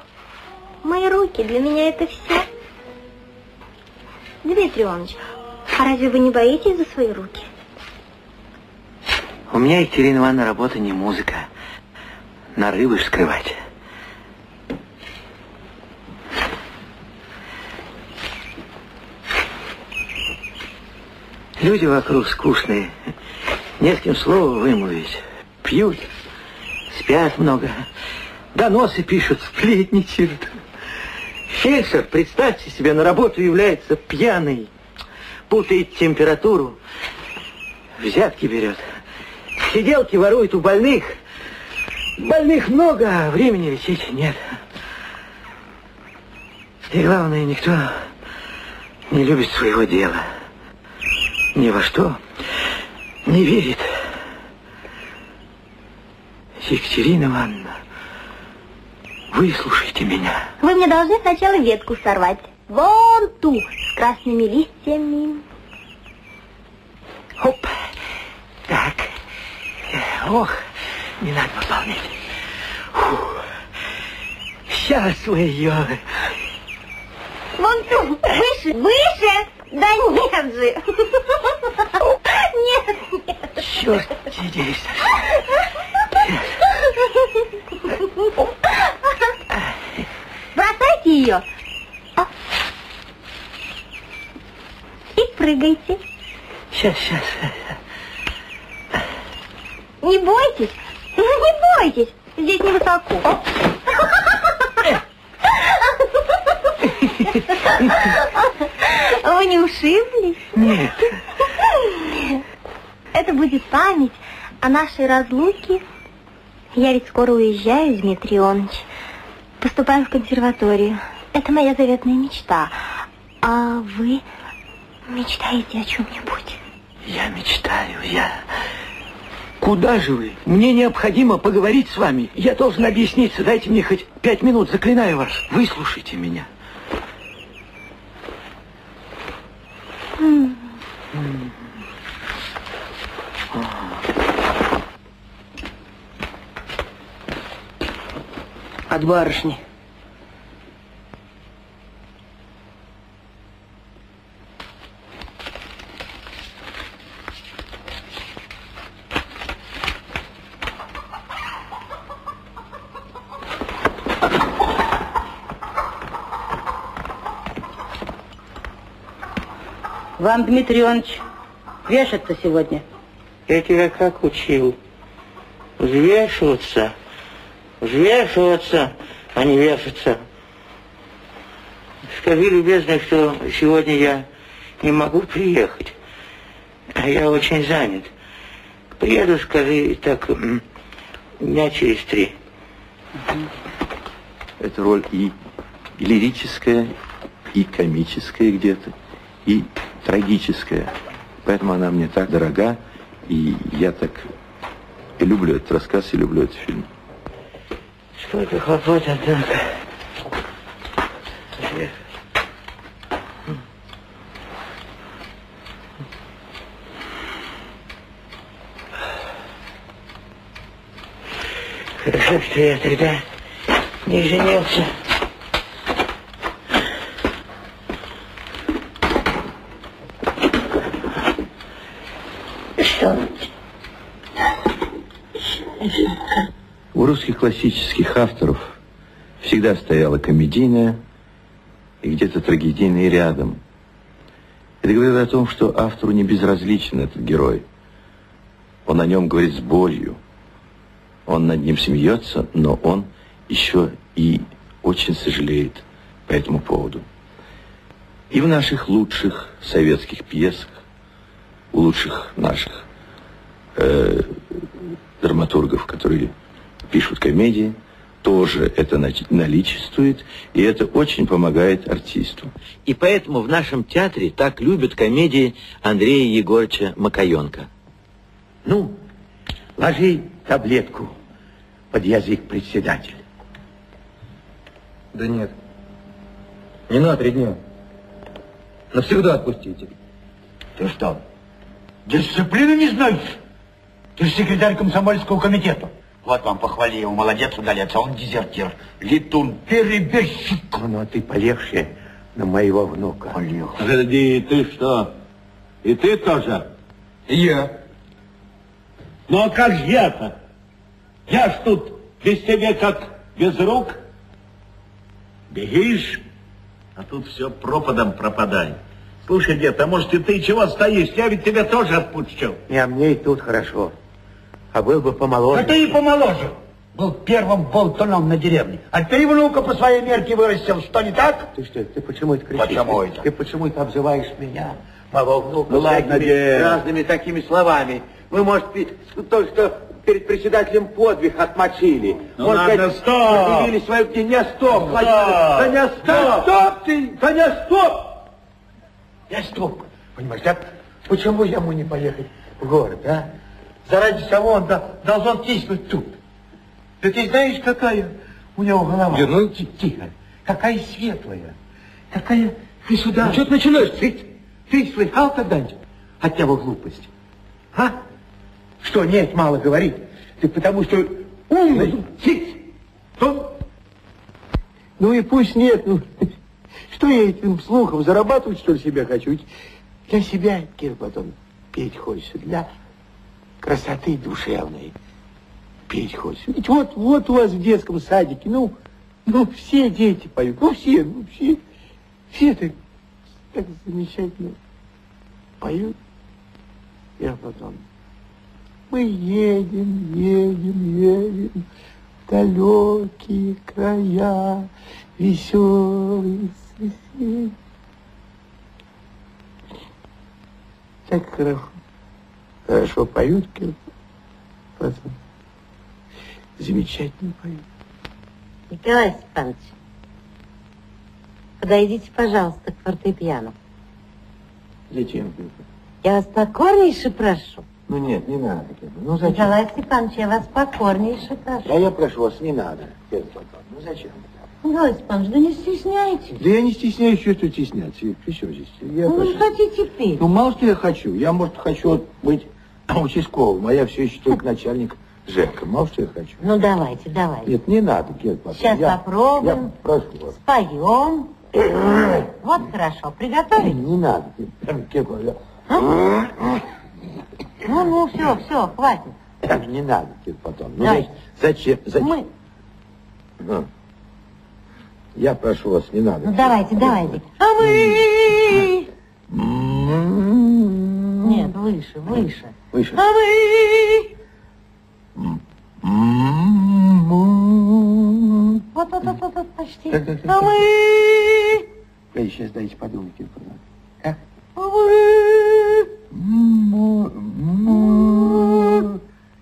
Q: мои руки, для меня это все. Дмитрий Иванович, а разве вы не боитесь за свои руки?
E: У меня, Екатерина Ивановна, работа не музыка. Нарывы ж Люди вокруг скучные. Не с кем слова вымолвить. Пьют, спят много. Доносы пишут, сплетничают. Фельдшер, представьте себе, на работу является пьяный. Путает температуру. Взятки берет. Сиделки воруют у больных. Больных много, а времени лечить нет. И главное, никто не любит своего дела. Ни во что не верит. Екатерина Ивановна, выслушайте меня.
Q: Вы мне должны сначала ветку сорвать. Вон ту, с красными листьями.
E: Оп. Так. Ох, не надо выполнять. Фу. Сейчас вы ее...
Q: Вон ту, выше, выше. Да нет же. Нет, нет.
E: Черт, здесь.
Q: Бросайте ее. И прыгайте.
E: Сейчас, сейчас.
Q: Не бойтесь. Не бойтесь. Здесь невысоко. Вы не ушиблись?
E: Нет.
Q: Это будет память о нашей разлуке. Я ведь скоро уезжаю, Дмитрий Ионович. Поступаю в консерваторию. Это моя заветная мечта. А вы мечтаете о чем-нибудь?
E: Я мечтаю, я... Куда же вы? Мне необходимо поговорить с вами. Я должен объясниться. Дайте мне хоть пять минут, заклинаю вас. Выслушайте меня.
O: От барышни.
R: Вам, Дмитрий Иванович, вешаться сегодня?
P: Я тебя как учил? Взвешиваться, взвешиваться, а не вешаться. Скажи, любезный, что сегодня я не могу приехать, а я очень занят. Приеду, скажи, так, дня через три.
B: Эта роль и, и лирическая, и комическая где-то, и трагическая. Поэтому она мне так дорога, и я так и люблю этот рассказ, и люблю этот фильм.
P: Сколько хлопот, однако. Хорошо, что я тогда не женился. Что?
B: У русских классических авторов всегда стояла комедийная и где-то трагедийная рядом. Это говорит о том, что автору не безразличен этот герой. Он о нем говорит с болью. Он над ним смеется, но он еще и очень сожалеет по этому поводу. И в наших лучших советских пьесах, у лучших наших э, драматургов, которые пишут комедии, тоже это наличествует, и это очень помогает артисту.
E: И поэтому в нашем театре так любят комедии Андрея Егоровича Макаенко.
H: Ну, ложи таблетку под язык председателя.
S: Да нет. Не на три дня. Навсегда отпустите.
H: Ты что, дисциплину не знаешь? Ты же секретарь комсомольского комитета. Вот вам похвали его, молодец, удалец, а он дезертир. Летун, перебежчик. Ну, ну, ты полегче на моего внука. Полегче.
T: Подожди, ты что? И ты тоже?
S: Я.
T: Ну, а как же я-то? Я ж тут без тебя как без рук. Бегишь, а тут все пропадом пропадай. Слушай, дед, а может и ты чего стоишь? Я ведь тебя тоже отпущу.
H: Не, а мне и тут хорошо. А был бы помоложе.
T: А ты и помоложе. Был первым болтуном на деревне. А ты внука по своей мерке вырастил. Что, не так?
H: Ты что, ты почему это кричишь?
T: Почему это?
H: Ты почему это обзываешь меня, моего внука,
T: Ну ладно,
H: разными такими словами? Мы, может, только что перед председателем подвиг отмочили.
T: Ну
H: может,
T: ладно,
H: сказать,
T: стоп!
H: Объявили свою... Не, не, стоп!
T: Ну, стоп!
H: Да не стоп!
T: Да
H: стоп ты! Да не стоп! Я стоп. Понимаешь, я, почему ему не поехать в город, а? Заради чего он до- должен тиснуть тут? Да ты знаешь, какая у него голова?
S: Дед, ну-
H: Ти- Тихо. Какая светлая. Какая государственная.
S: Ну, что ты начинаешь?
H: Ты, ты слыхал когда-нибудь от него глупость? А? Что, нет, мало говорить. Ты потому что умный. Сидь. Что? Ну и пусть нет, ну, что я этим слухом зарабатывать, что ли, себе хочу? Ведь Для себя, Кир, потом петь хочется, для красоты душевной петь хочется. Ведь вот, вот у вас в детском садике, ну, ну, все дети поют, ну, все, ну, все, все так, так замечательно поют. Я потом, мы едем, едем, едем в далекие края, веселые соседи. Так хорошо, хорошо поют. Потом замечательно поют.
U: Николай Степанович, подойдите, пожалуйста, к фортепиано.
H: Зачем?
U: Я вас покорнейше прошу.
H: Ну нет, не надо, Кир. Ну зачем?
U: Николай Степанович, я вас покорнейше прошу.
H: А я прошу вас, не надо, Кир Платон. Ну зачем?
U: Николай Степанович, да не стесняйтесь.
H: Да я не стесняюсь, что тут стесняться. При чем здесь? Я
U: Ну,
H: прошу.
U: хотите петь.
H: Ну, мало что я хочу. Я, может, хочу вот быть а я все еще только начальник ЖЭКа. Мало что я хочу.
U: Ну, давайте, давайте.
H: Нет, не надо, Платон.
U: Сейчас
H: я,
U: попробуем.
H: Я прошу вас.
U: Споем. Вот хорошо. Приготовились?
H: Не надо, Платон.
U: Ну, ну, все, все, хватит.
H: Не надо, Кир Платон. Ну,
U: Давайте.
H: зачем? Зачем?
U: Мы...
H: Ну, Я прошу вас, не надо.
U: Ну, давайте, давайте. А вы... Нет, выше, выше.
H: Выше.
U: А вы... Вот, вот, вот, вот, вот, почти.
H: Так, так, так,
U: А вы...
H: Эй, сейчас дайте подумать. Как?
U: А вы...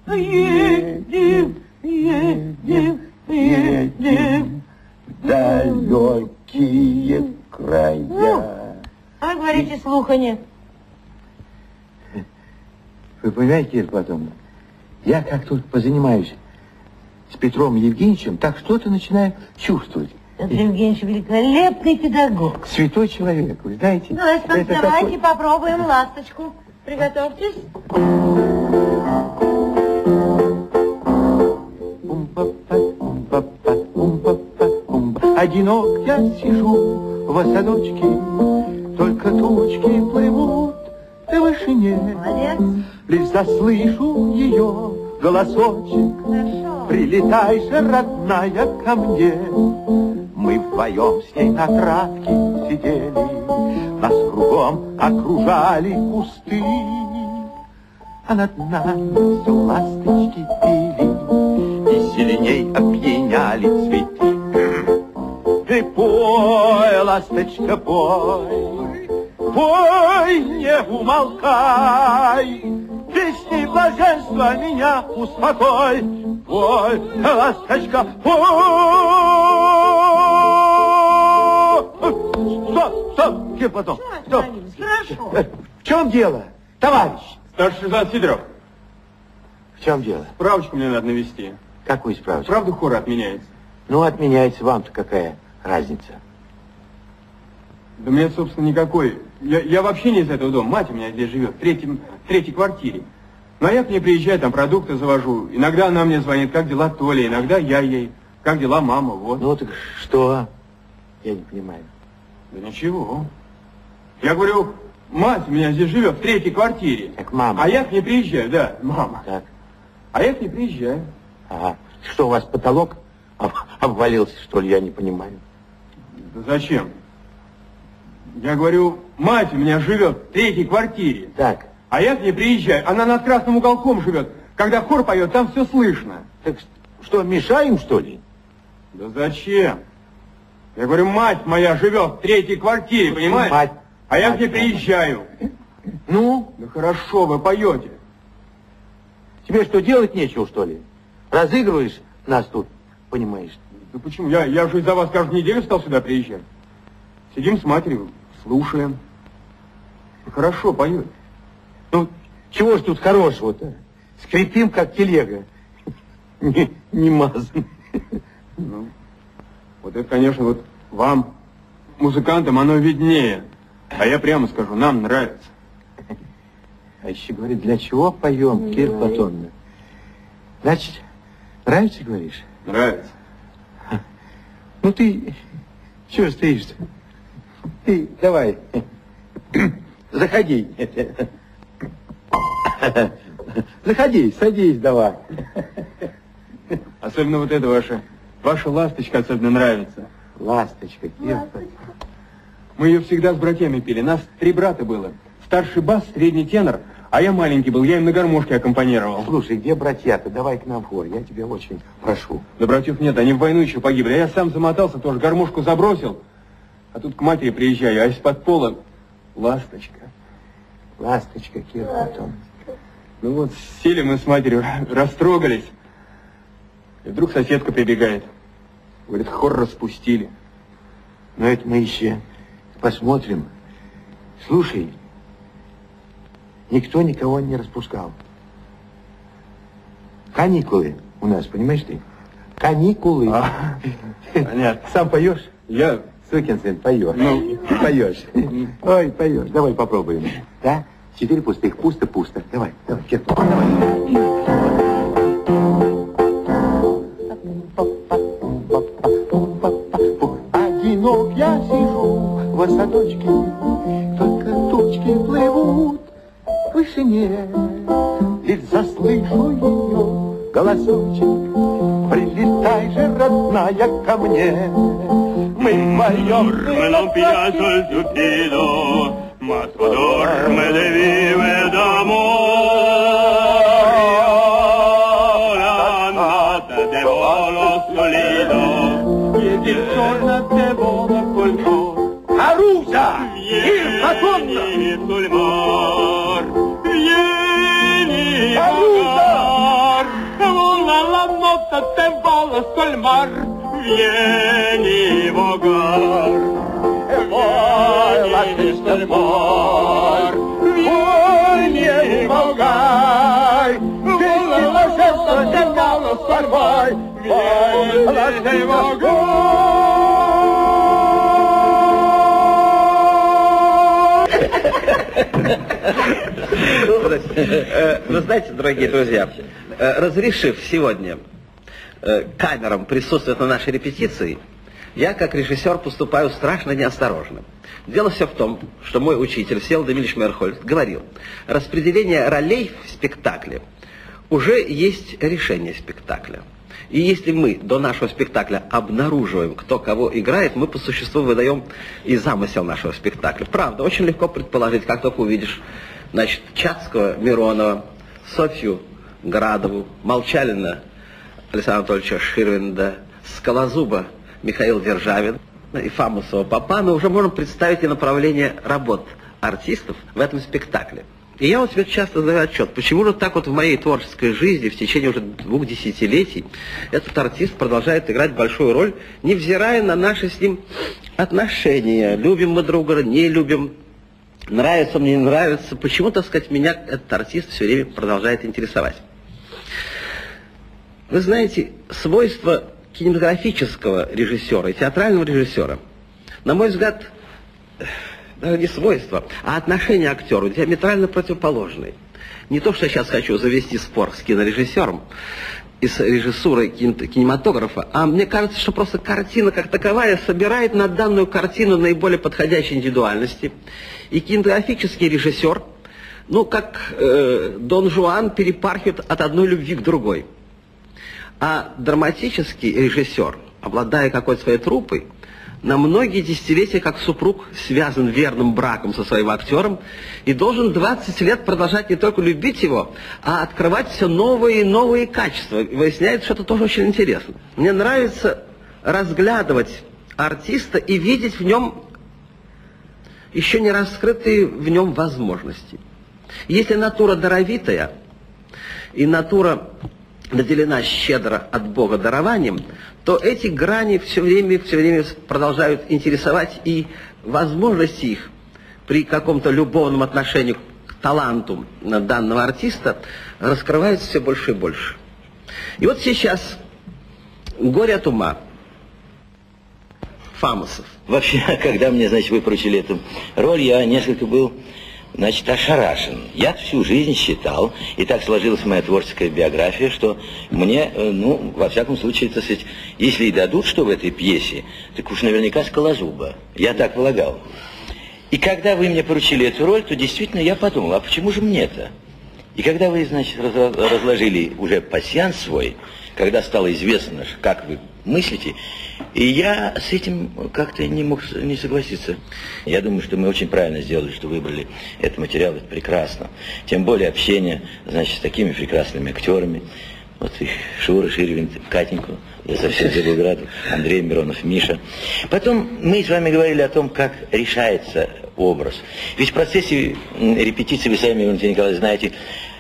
U: Едем, едем, едем.
H: Далекие края.
U: Ну, а вы говорите, слуха нет.
H: Вы понимаете, Кир Платоновна, я как тут позанимаюсь с Петром Евгеньевичем, так что-то начинаю чувствовать.
U: Петр Евгеньевич великолепный педагог.
H: Святой человек, вы знаете.
U: Ну, Степан,
H: это
U: давайте
H: такой-
U: попробуем ласточку. Приготовьтесь.
H: Одинок я сижу в садочке, только тучки плывут в вышине.
U: Молодец.
H: Лишь заслышу ее голосочек,
U: Хорошо.
H: прилетай же, родная, ко мне. Мы вдвоем с ней на травке сидели, нас кругом окружали кусты. А над нами все ласточки пели, и
E: сильней опьяняли цветы. Ты пой, ласточка, пой, пой, не умолкай, Песней блаженства меня успокой, пой, ласточка, пой. Стоп, стоп, Кирпотом, стоп.
U: Хорошо.
E: В чем дело, товарищ?
V: Старший сержант Сидоров,
E: В чем дело?
V: справочку мне надо навести.
E: Какую справочку?
V: Правда хор отменяется?
E: Ну, отменяется вам-то какая разница?
V: Да мне, собственно, никакой. Я, я вообще не из этого дома. Мать у меня здесь живет, в третьем, в третьей квартире. Ну, а я к ней приезжаю, там продукты завожу. Иногда она мне звонит, как дела Толя, иногда я ей. Как дела мама, вот.
E: Ну, так что? Я не понимаю.
V: Да ничего. Я говорю, мать у меня здесь живет, в третьей квартире.
E: Так мама.
V: А я к ней приезжаю, да, мама.
E: Так,
V: А я к ней приезжаю.
E: ага. Что, у вас потолок об- обвалился, что ли, я не понимаю.
V: Да зачем? Я говорю, мать у меня живет в третьей квартире.
E: Так,
V: А я к ней приезжаю, она над красным уголком живет. Когда хор поет, там все слышно.
E: так что, мешаем, что ли?
V: Да зачем? Я говорю, мать моя живет в третьей квартире, понимаешь?
E: Мать.
V: А я к ней приезжаю.
E: Ну,
V: Да хорошо, вы поете.
E: тебе что, делать нечего, что ли? Разыгрываешь нас тут, понимаешь?
V: Да почему? Я, я же из-за вас каждую неделю стал сюда приезжать. Сидим с матерью, слушаем. Хорошо, поет.
E: Ну, чего ж тут хорошего-то? Скрипим, как телега. Не, не мазан.
V: Ну, вот это, конечно, вот вам, музыкантам, оно виднее. А я прямо скажу, нам нравится.
E: А еще говорит, для чего поем, Кир Платоновна? Значит, нравится, говоришь?
V: Нравится.
E: Ну ты, чего стоишь-то? Ты, давай, заходи. Заходи, садись давай.
V: Особенно вот это ваша, ваша ласточка особенно нравится.
E: Ласточка, Кир.
V: Мы ее всегда с братьями пели. Нас три брата было. Старший бас, средний тенор, а я маленький был, я им на гармошке аккомпанировал.
E: Слушай, где братья-то? Давай к нам в хор, я тебя очень прошу.
V: Да братьев нет, они в войну еще погибли. А я сам замотался, тоже гармошку забросил. А тут к матери приезжаю, а из-под пола ласточка.
E: Ласточка, Кир потом.
V: Ну вот, сели мы с матерью, растрогались. И вдруг соседка прибегает. Говорит, хор распустили.
E: Но это мы еще посмотрим. Слушай, никто никого не распускал. Каникулы у нас, понимаешь ты? Каникулы.
V: А, понятно.
E: Сам поешь?
V: Я,
E: Сукин сын, поешь.
V: Ну.
E: поешь. Ой, поешь. Давай попробуем. Да? Четыре пустых. Пусто-пусто. Давай, давай, Кир. Одинок я сижу в осадочке, Только тучки плывут к вышине. Лишь заслышу ее голосочек, Прилетай же, родная, ко мне. Мы поем,
K: piace il ma tua dorme de vive d'amore. Annata de volo solido,
E: Едет черно девола кулькор. Аруза!
K: vieni sul mar, vieni la
E: testa del mar, vieni vogai, vieni la testa del malo salvai, vieni la testa
W: Э, Вы знаете, дорогие друзья, э, разрешив сегодня э, камерам присутствовать на нашей репетиции, я, как режиссер, поступаю страшно неосторожно. Дело все в том, что мой учитель, Сел Демильевич Мерхольд, говорил, распределение ролей в спектакле уже есть решение спектакля. И если мы до нашего спектакля обнаруживаем, кто кого играет, мы по существу выдаем и замысел нашего спектакля. Правда, очень легко предположить, как только увидишь, значит, Чацкого, Миронова, Софью Градову, Молчалина, Александра Анатольевича Ширвинда, Скалозуба Михаил Державин и Фамусова Папана, уже можем представить и направление работ артистов в этом спектакле. И я вот себе часто задаю отчет, почему же так вот в моей творческой жизни в течение уже двух десятилетий этот артист продолжает играть большую роль, невзирая на наши с ним отношения. Любим мы друг друга, не любим, нравится мне, не нравится. Почему, так сказать, меня этот артист все время продолжает интересовать. Вы знаете, свойства кинематографического режиссера и театрального режиссера, на мой взгляд, даже не свойства, а отношение к актеру диаметрально противоположные. Не то, что я сейчас хочу завести спор с кинорежиссером и с режиссурой кинематографа, а мне кажется, что просто картина как таковая собирает на данную картину наиболее подходящие индивидуальности. И кинематографический режиссер, ну, как э, Дон Жуан, перепархивает от одной любви к другой. А драматический режиссер, обладая какой-то своей труппой, на многие десятилетия как супруг связан верным браком со своим актером и должен 20 лет продолжать не только любить его, а открывать все новые и новые качества. И выясняется, что это тоже очень интересно. Мне нравится разглядывать артиста и видеть в нем еще не раскрытые в нем возможности. Если натура даровитая и натура наделена щедро от Бога дарованием, то эти грани все время, все время продолжают интересовать, и возможности их при каком-то любовном отношении к таланту данного артиста раскрываются все больше и больше. И вот сейчас «Горе от ума» Фамусов.
E: Вообще, когда мне, значит, вы поручили эту роль, я несколько был значит, ошарашен. Я всю жизнь считал, и так сложилась моя творческая биография, что мне, э, ну, во всяком случае, так сказать, если и дадут что в этой пьесе, так уж наверняка скалозуба. Я так полагал. И когда вы мне поручили эту роль, то действительно я подумал, а почему же мне-то? И когда вы, значит, разложили уже пассианс свой, когда стало известно, как вы мыслите, и я с этим как-то не мог не согласиться. Я думаю, что мы очень правильно сделали, что выбрали этот материал, это прекрасно. Тем более общение, значит, с такими прекрасными актерами. Вот и Шура Ширвин, Катеньку, я совсем забыл граду, Андрей Миронов, Миша. Потом мы с вами говорили о том, как решается образ. Ведь в процессе репетиции, вы сами, Валентин Николаевич, знаете,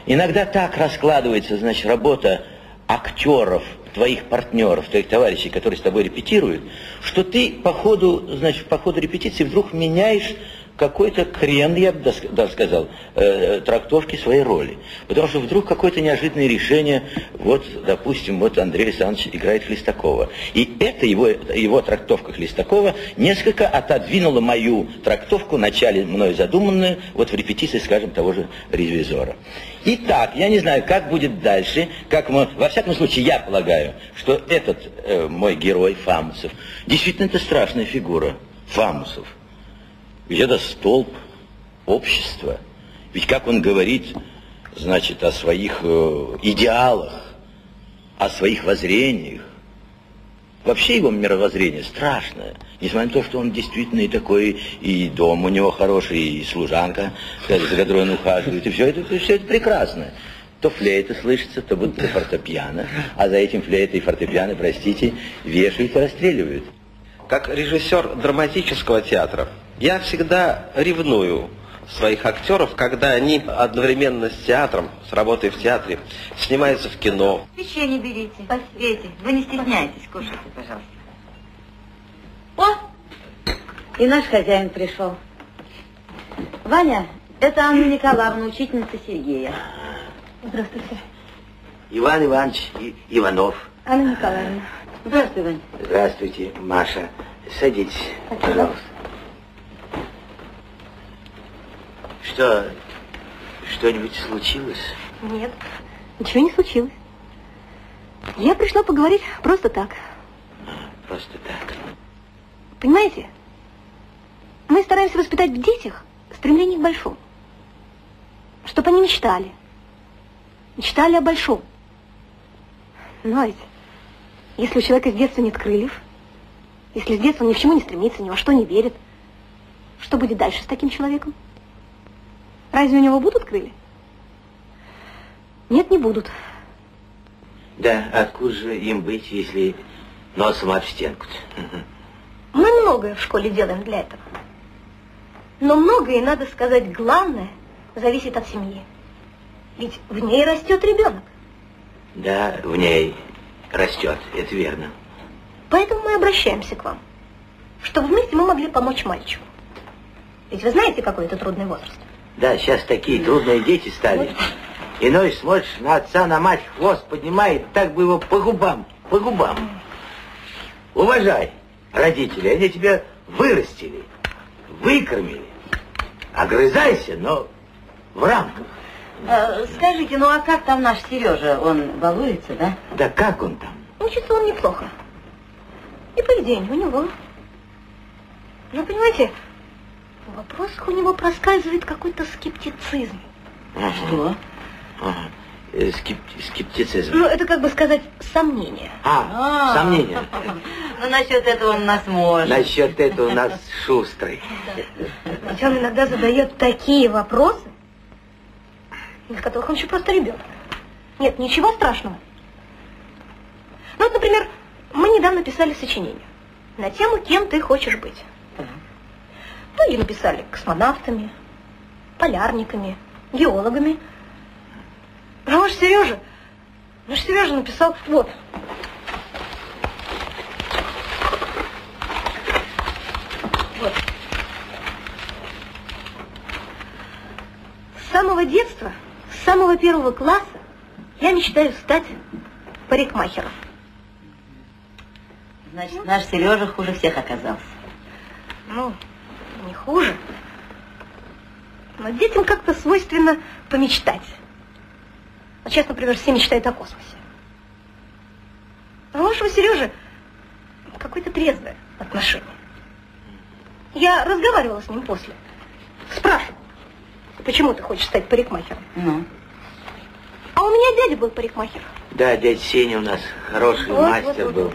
E: иногда так раскладывается, значит, работа актеров – твоих партнеров, твоих товарищей, которые с тобой репетируют, что ты по ходу, значит, по ходу репетиции вдруг меняешь какой-то крен, я бы даже сказал, э, трактовки своей роли. Потому что вдруг какое-то неожиданное решение, вот, допустим, вот Андрей Александрович играет Хлестакова. И это его, его трактовка Хлестакова несколько отодвинула мою трактовку, вначале мной задуманную, вот в репетиции, скажем, того же ревизора. Итак, я не знаю, как будет дальше, как мы, во всяком случае, я полагаю, что этот э, мой герой Фамусов, действительно это страшная фигура, Фамусов где-то столб общества. Ведь как он говорит, значит, о своих э, идеалах, о своих воззрениях. Вообще его мировоззрение страшное. Несмотря на то, что он действительно и такой, и дом у него хороший, и служанка, за которой он ухаживает, и все это, все это прекрасно. То флейта слышится, то будто фортепиано, а за этим флейта и фортепиано, простите, вешают и расстреливают.
W: Как режиссер драматического театра, я всегда ревную своих актеров, когда они одновременно с театром, с работой в театре, снимаются в кино.
U: Печенье берите. Посветите. Вы не стесняйтесь, кушайте, пожалуйста. О! И наш хозяин пришел. Ваня, это Анна Николаевна, учительница Сергея. Здравствуйте.
E: Иван Иванович и Иванов.
U: Анна Николаевна. Здравствуй, Вань.
E: Здравствуйте, Маша. Садитесь, пожалуйста. Что, что-нибудь случилось?
X: Нет, ничего не случилось. Я пришла поговорить просто так.
E: А, просто так.
X: Понимаете, мы стараемся воспитать в детях стремление к большому. Чтобы они мечтали. Мечтали о большом. Но ведь, если у человека с детства нет крыльев, если с детства ни к чему не стремится, ни во что не верит, что будет дальше с таким человеком? Разве у него будут крылья? Нет, не будут.
E: Да, откуда же им быть, если носом об стенку-то?
X: Мы многое в школе делаем для этого. Но многое, надо сказать, главное, зависит от семьи. Ведь в ней растет ребенок.
E: Да, в ней растет, это верно.
X: Поэтому мы обращаемся к вам, чтобы вместе мы могли помочь мальчику. Ведь вы знаете, какой это трудный возраст.
E: Да, сейчас такие трудные дети стали. Иной смотришь на отца, на мать, хвост поднимает, так бы его по губам, по губам. Уважай родителей, они тебя вырастили, выкормили. Огрызайся, но в рамках.
U: Э, скажите, ну а как там наш Сережа? Он балуется, да?
E: Да как он там?
X: Учится он неплохо. И поведение у него. Но, понимаете, в вопросах у него проскальзывает какой-то скептицизм.
E: Что? Ага. Э, скеп- скептицизм.
X: Ну, это, как бы сказать, сомнение.
E: А, сомнения.
U: Ну, насчет этого он нас может.
E: Насчет этого у нас шустрый.
X: Он иногда задает такие вопросы, из которых он еще просто ребенок. Нет, ничего страшного. Ну, вот, например, мы недавно писали сочинение на тему «Кем ты хочешь быть?». Многие написали космонавтами, полярниками, геологами. А наш Сережа, наш Сережа написал вот. Вот. С самого детства, с самого первого класса я мечтаю стать парикмахером.
U: Значит, наш Сережа хуже всех оказался.
X: Ну, не хуже. Но детям как-то свойственно помечтать. Вот сейчас, например, все мечтают о космосе. А у вашего Сережи какое-то трезвое отношение. Я разговаривала с ним после. Спрашивала, почему ты хочешь стать парикмахером?
U: Ну.
X: А у меня дядя был парикмахер.
E: Да, дядя Сеня у нас хороший
X: Вот,
E: мастер
X: вот, вот,
E: был.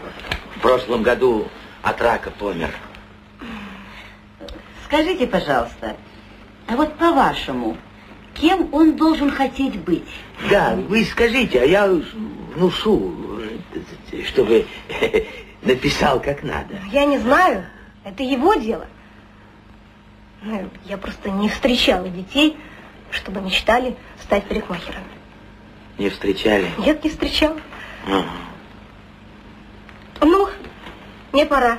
E: В прошлом году от рака помер.
U: Скажите, пожалуйста, а вот по-вашему, кем он должен хотеть быть?
E: Да, вы скажите, а я внушу, чтобы написал как надо.
X: Я не знаю, это его дело. Ну, я просто не встречала детей, чтобы мечтали стать парикмахерами.
E: Не встречали?
X: Нет, не встречала.
E: Ага.
X: Ну, мне пора.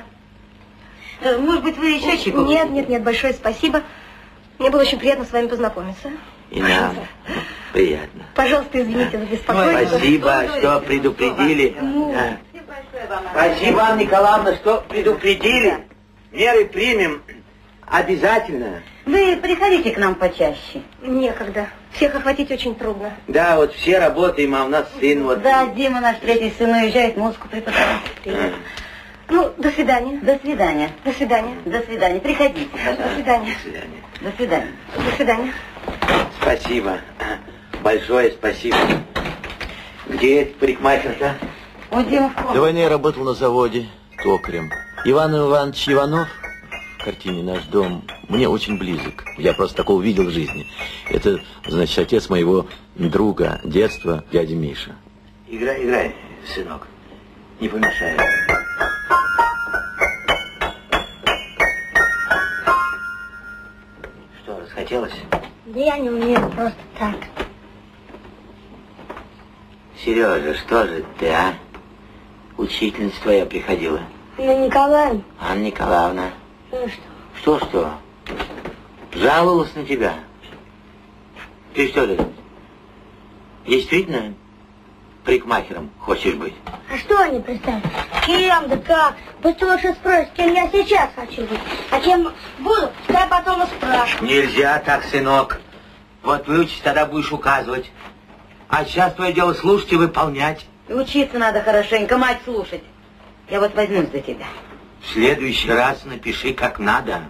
U: Э, Может быть, вы еще чайку
X: Нет, нет, нет, большое спасибо. Мне было очень приятно с вами познакомиться.
E: И нам приятно.
X: Пожалуйста, извините за беспокойство.
E: Спасибо, что предупредили.
X: Ну,
E: Да. Спасибо, Анна Николаевна, что предупредили. Меры примем обязательно.
U: Вы приходите к нам почаще.
X: Некогда. Всех охватить очень трудно.
E: Да, вот все работаем, а у нас сын вот...
U: Да, Дима, наш третий сын, уезжает музыку преподавать.
X: Ну, до свидания.
U: До свидания.
X: До свидания.
U: До свидания. Приходите,
X: До свидания.
U: До свидания.
X: До свидания.
E: Спасибо. Большое спасибо. Где этот парикмахер-то?
U: У комнате.
Y: До войны я работал на заводе токарем. Иван Иванович Иванов в картине «Наш дом» мне очень близок. Я просто такого видел в жизни. Это, значит, отец моего друга детства, дядя Миша.
E: Играй, играй, сынок. Не помешай. Что, расхотелось?
X: Да я не умею просто так.
E: Сережа, что же ты, а? Учительница твоя приходила.
X: Ну, Николай,
E: Анна Николаевна.
X: ну что?
E: Что-что? Жаловалась на тебя. Ты что тут? Действительно парикмахером хочешь быть?
X: А что они представят? Кем да как? Пусть лучше спросят, кем я сейчас хочу быть. А кем буду, я потом и спрашиваю.
E: Нельзя так, сынок. Вот выучись, тогда будешь указывать. А сейчас твое дело слушать и выполнять.
U: И учиться надо хорошенько, мать слушать. Я вот возьмусь за тебя.
E: В следующий раз напиши как надо.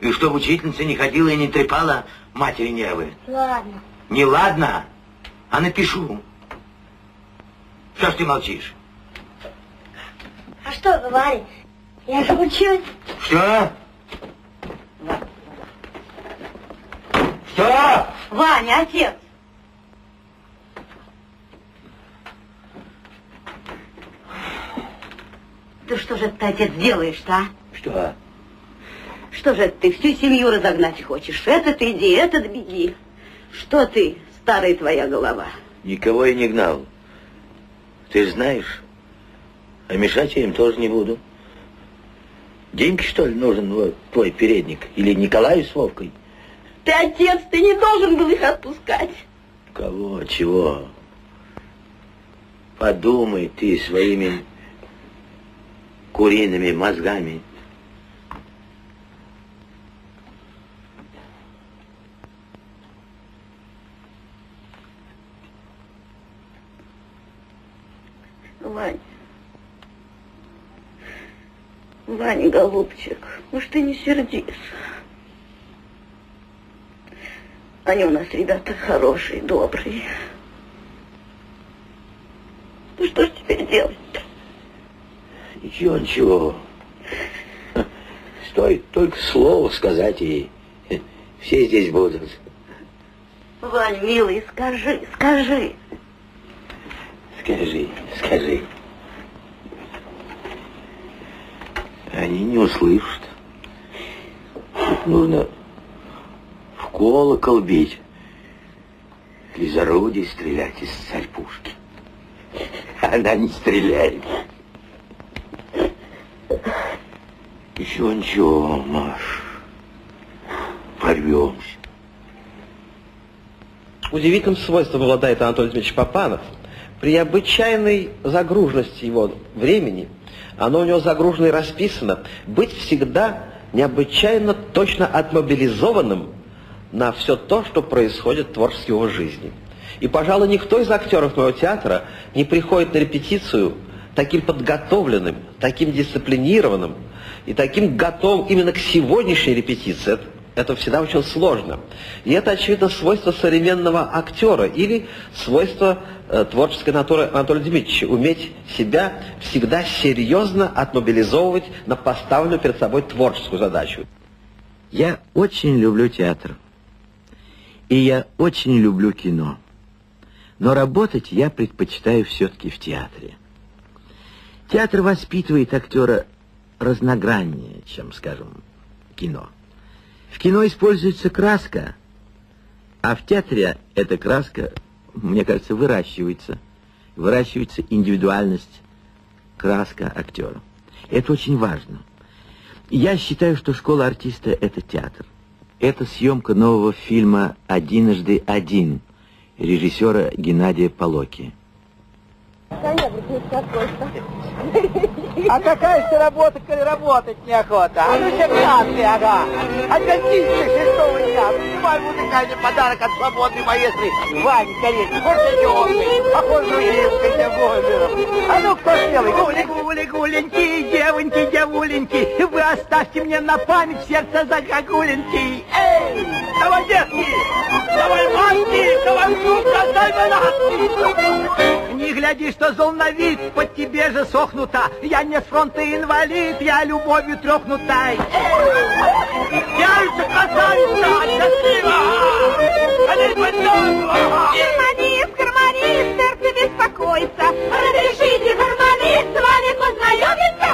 E: И чтобы учительница не ходила и не трепала матери нервы.
X: Ладно.
E: Не ладно, а напишу. Что ж ты молчишь?
X: А что говорить? Я же учусь.
E: Что? Что?
U: Ваня, отец! Да что же ты, отец, делаешь-то, а?
A: Что?
U: Что же ты всю семью разогнать хочешь? Этот иди, этот беги. Что ты, старая твоя голова?
A: Никого я не гнал. Ты знаешь, а мешать я им тоже не буду. Деньги, что ли, нужен вот, твой передник? Или Николаю с Вовкой?
U: Ты, отец, ты не должен был их отпускать.
A: Кого, чего? Подумай ты своими куриными мозгами.
U: Вань. Ваня, голубчик, уж ты не сердись. Они у нас ребята хорошие, добрые. Ну что ж теперь делать-то?
A: Ничего, ничего. Стоит только слово сказать, и все здесь будут.
U: Вань, милый, скажи, скажи.
A: Скажи, скажи. Они не услышат. Нужно в колокол бить. Из орудий стрелять, из царь-пушки. Она не стреляет. Ничего, ничего, Маш. Порвемся.
W: Удивительным свойством обладает Анатолий Дмитриевич Попанов. При обычайной загруженности его времени, оно у него загружено и расписано, быть всегда необычайно точно отмобилизованным на все то, что происходит в творческой его жизни. И, пожалуй, никто из актеров моего театра не приходит на репетицию таким подготовленным, таким дисциплинированным и таким готовым именно к сегодняшней репетиции. Это, это всегда очень сложно. И это, очевидно, свойство современного актера или свойство э, творческой натуры Анатолия Дмитриевича. Уметь себя всегда серьезно отмобилизовывать на поставленную перед собой творческую задачу.
E: Я очень люблю театр. И я очень люблю кино. Но работать я предпочитаю все-таки в театре. Театр воспитывает актера разнограннее, чем, скажем, кино. В кино используется краска, а в театре эта краска, мне кажется, выращивается. Выращивается индивидуальность, краска актера. Это очень важно. Я считаю, что школа артиста — это театр. Это съемка нового фильма «Одиножды один» режиссера Геннадия Полоки.
H: А какая же работа, коли работать неохота? А ну чернятый, ага. От гостиницы шестого дня. Принимай музыкальный подарок от свободной маэстры Вани Корейки. Фортепион, похож другим категориям. А ну кто смелый? Гули, гули, гуленьки, девоньки, девуленьки. Вы оставьте мне на память сердце загогуленьки. Эй, давай, детки, давай, манки, давай, сука, дай манатки. Не гляди, что зол на вид, под тебе же сохнута. Я не с фронта инвалид, я любовью трехнутай. Я же красавица, счастлива!
I: Гармонист, гармонист, сердце беспокоится. Разрешите, гармонист, с вами познакомиться?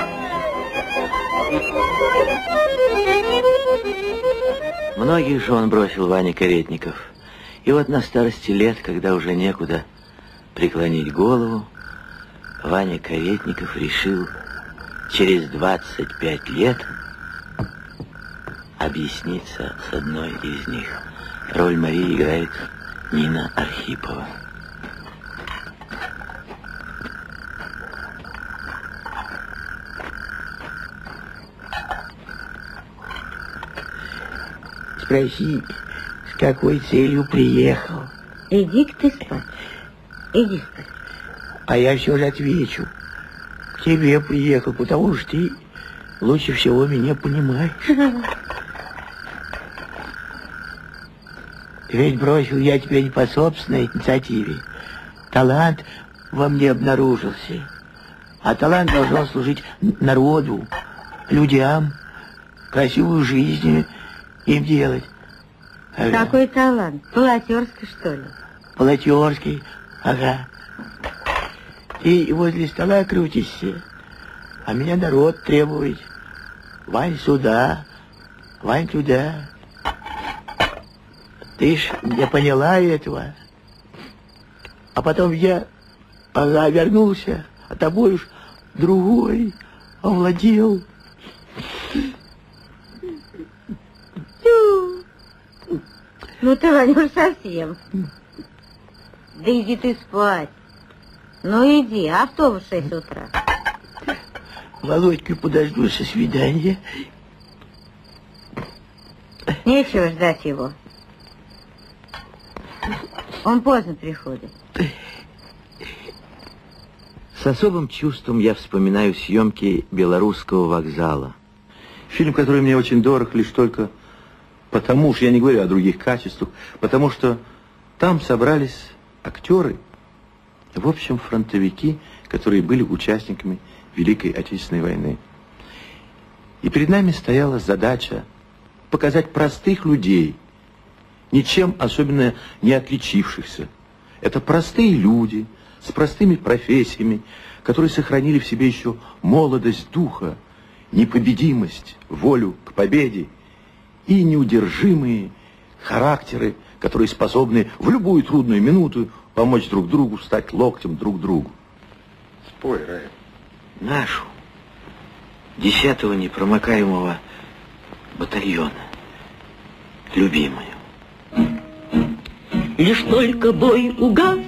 E: Многих же он бросил Ваня Каретников. И вот на старости лет, когда уже некуда преклонить голову, Ваня Каретников решил через 25 лет объясниться с одной из них. Роль Марии играет Нина Архипова.
A: Спроси, с какой целью приехал.
U: Иди-ка ты спать. Иди спать.
A: А я все же отвечу. К тебе приехал, потому что ты лучше всего меня понимаешь. Ведь бросил я тебя не по собственной инициативе. Талант во мне обнаружился. А талант должен служить народу, людям, красивую жизнь им делать. Ага.
U: Какой талант? Полотерский, что ли?
A: Полотерский, ага. Ты возле стола крутишься,
H: А меня народ требует. Вань сюда, Вань туда. Ты ж не поняла этого. А потом я ага, вернулся, а тобой уж другой овладел.
U: Ну ты, Ваня, уж совсем. Да иди ты спать. Ну иди, автобус в 6 утра.
H: Володьку подожду со свидания.
U: Нечего ждать его. Он поздно приходит.
E: С особым чувством я вспоминаю съемки белорусского вокзала.
B: Фильм, который мне очень дорог лишь только потому, что я не говорю о других качествах, потому что там собрались актеры, в общем, фронтовики, которые были участниками Великой Отечественной войны. И перед нами стояла задача показать простых людей, ничем особенно не отличившихся. Это простые люди с простыми профессиями, которые сохранили в себе еще молодость духа, непобедимость, волю к победе и неудержимые характеры, которые способны в любую трудную минуту помочь друг другу, стать локтем друг другу.
E: Спой, Рая. Нашу, десятого непромокаемого батальона, любимую.
A: Лишь только бой угас,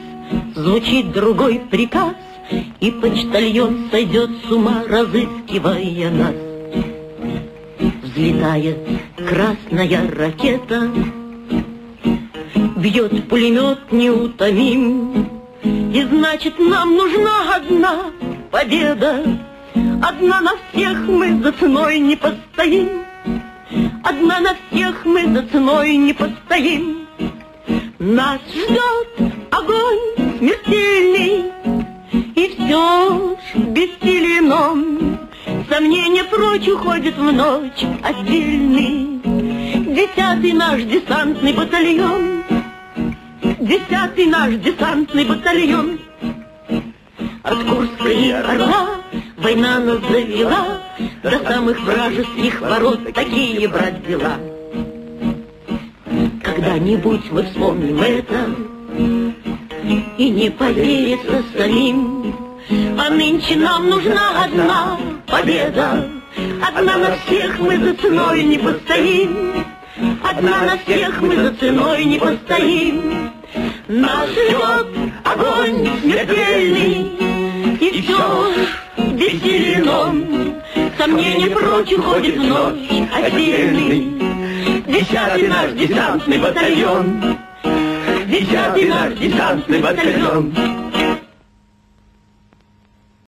A: звучит другой приказ, И почтальон сойдет с ума, разыскивая нас. Взлетает красная ракета, Бьет пулемет неутомим, И значит нам нужна одна победа. Одна на всех мы за ценой не постоим, Одна на всех мы за ценой не постоим. Нас ждет огонь смертельный, И все ж бессилен Сомнения прочь уходят в ночь отдельный. Десятый наш десантный батальон, Десятый наш десантный батальон. От Курска и Орла война нас завела, До самых вражеских ворот такие, брат, дела. Когда-нибудь мы вспомним это И не поверится самим, А нынче нам нужна одна победа. Одна на всех мы за ценой не постоим, Одна на всех мы за ценой не постоим. Нас ждет огонь смертельный, И все веселен он. Сомнения прочь уходит в ночь отдельный. Десятый наш десантный батальон, Десятый наш десантный батальон.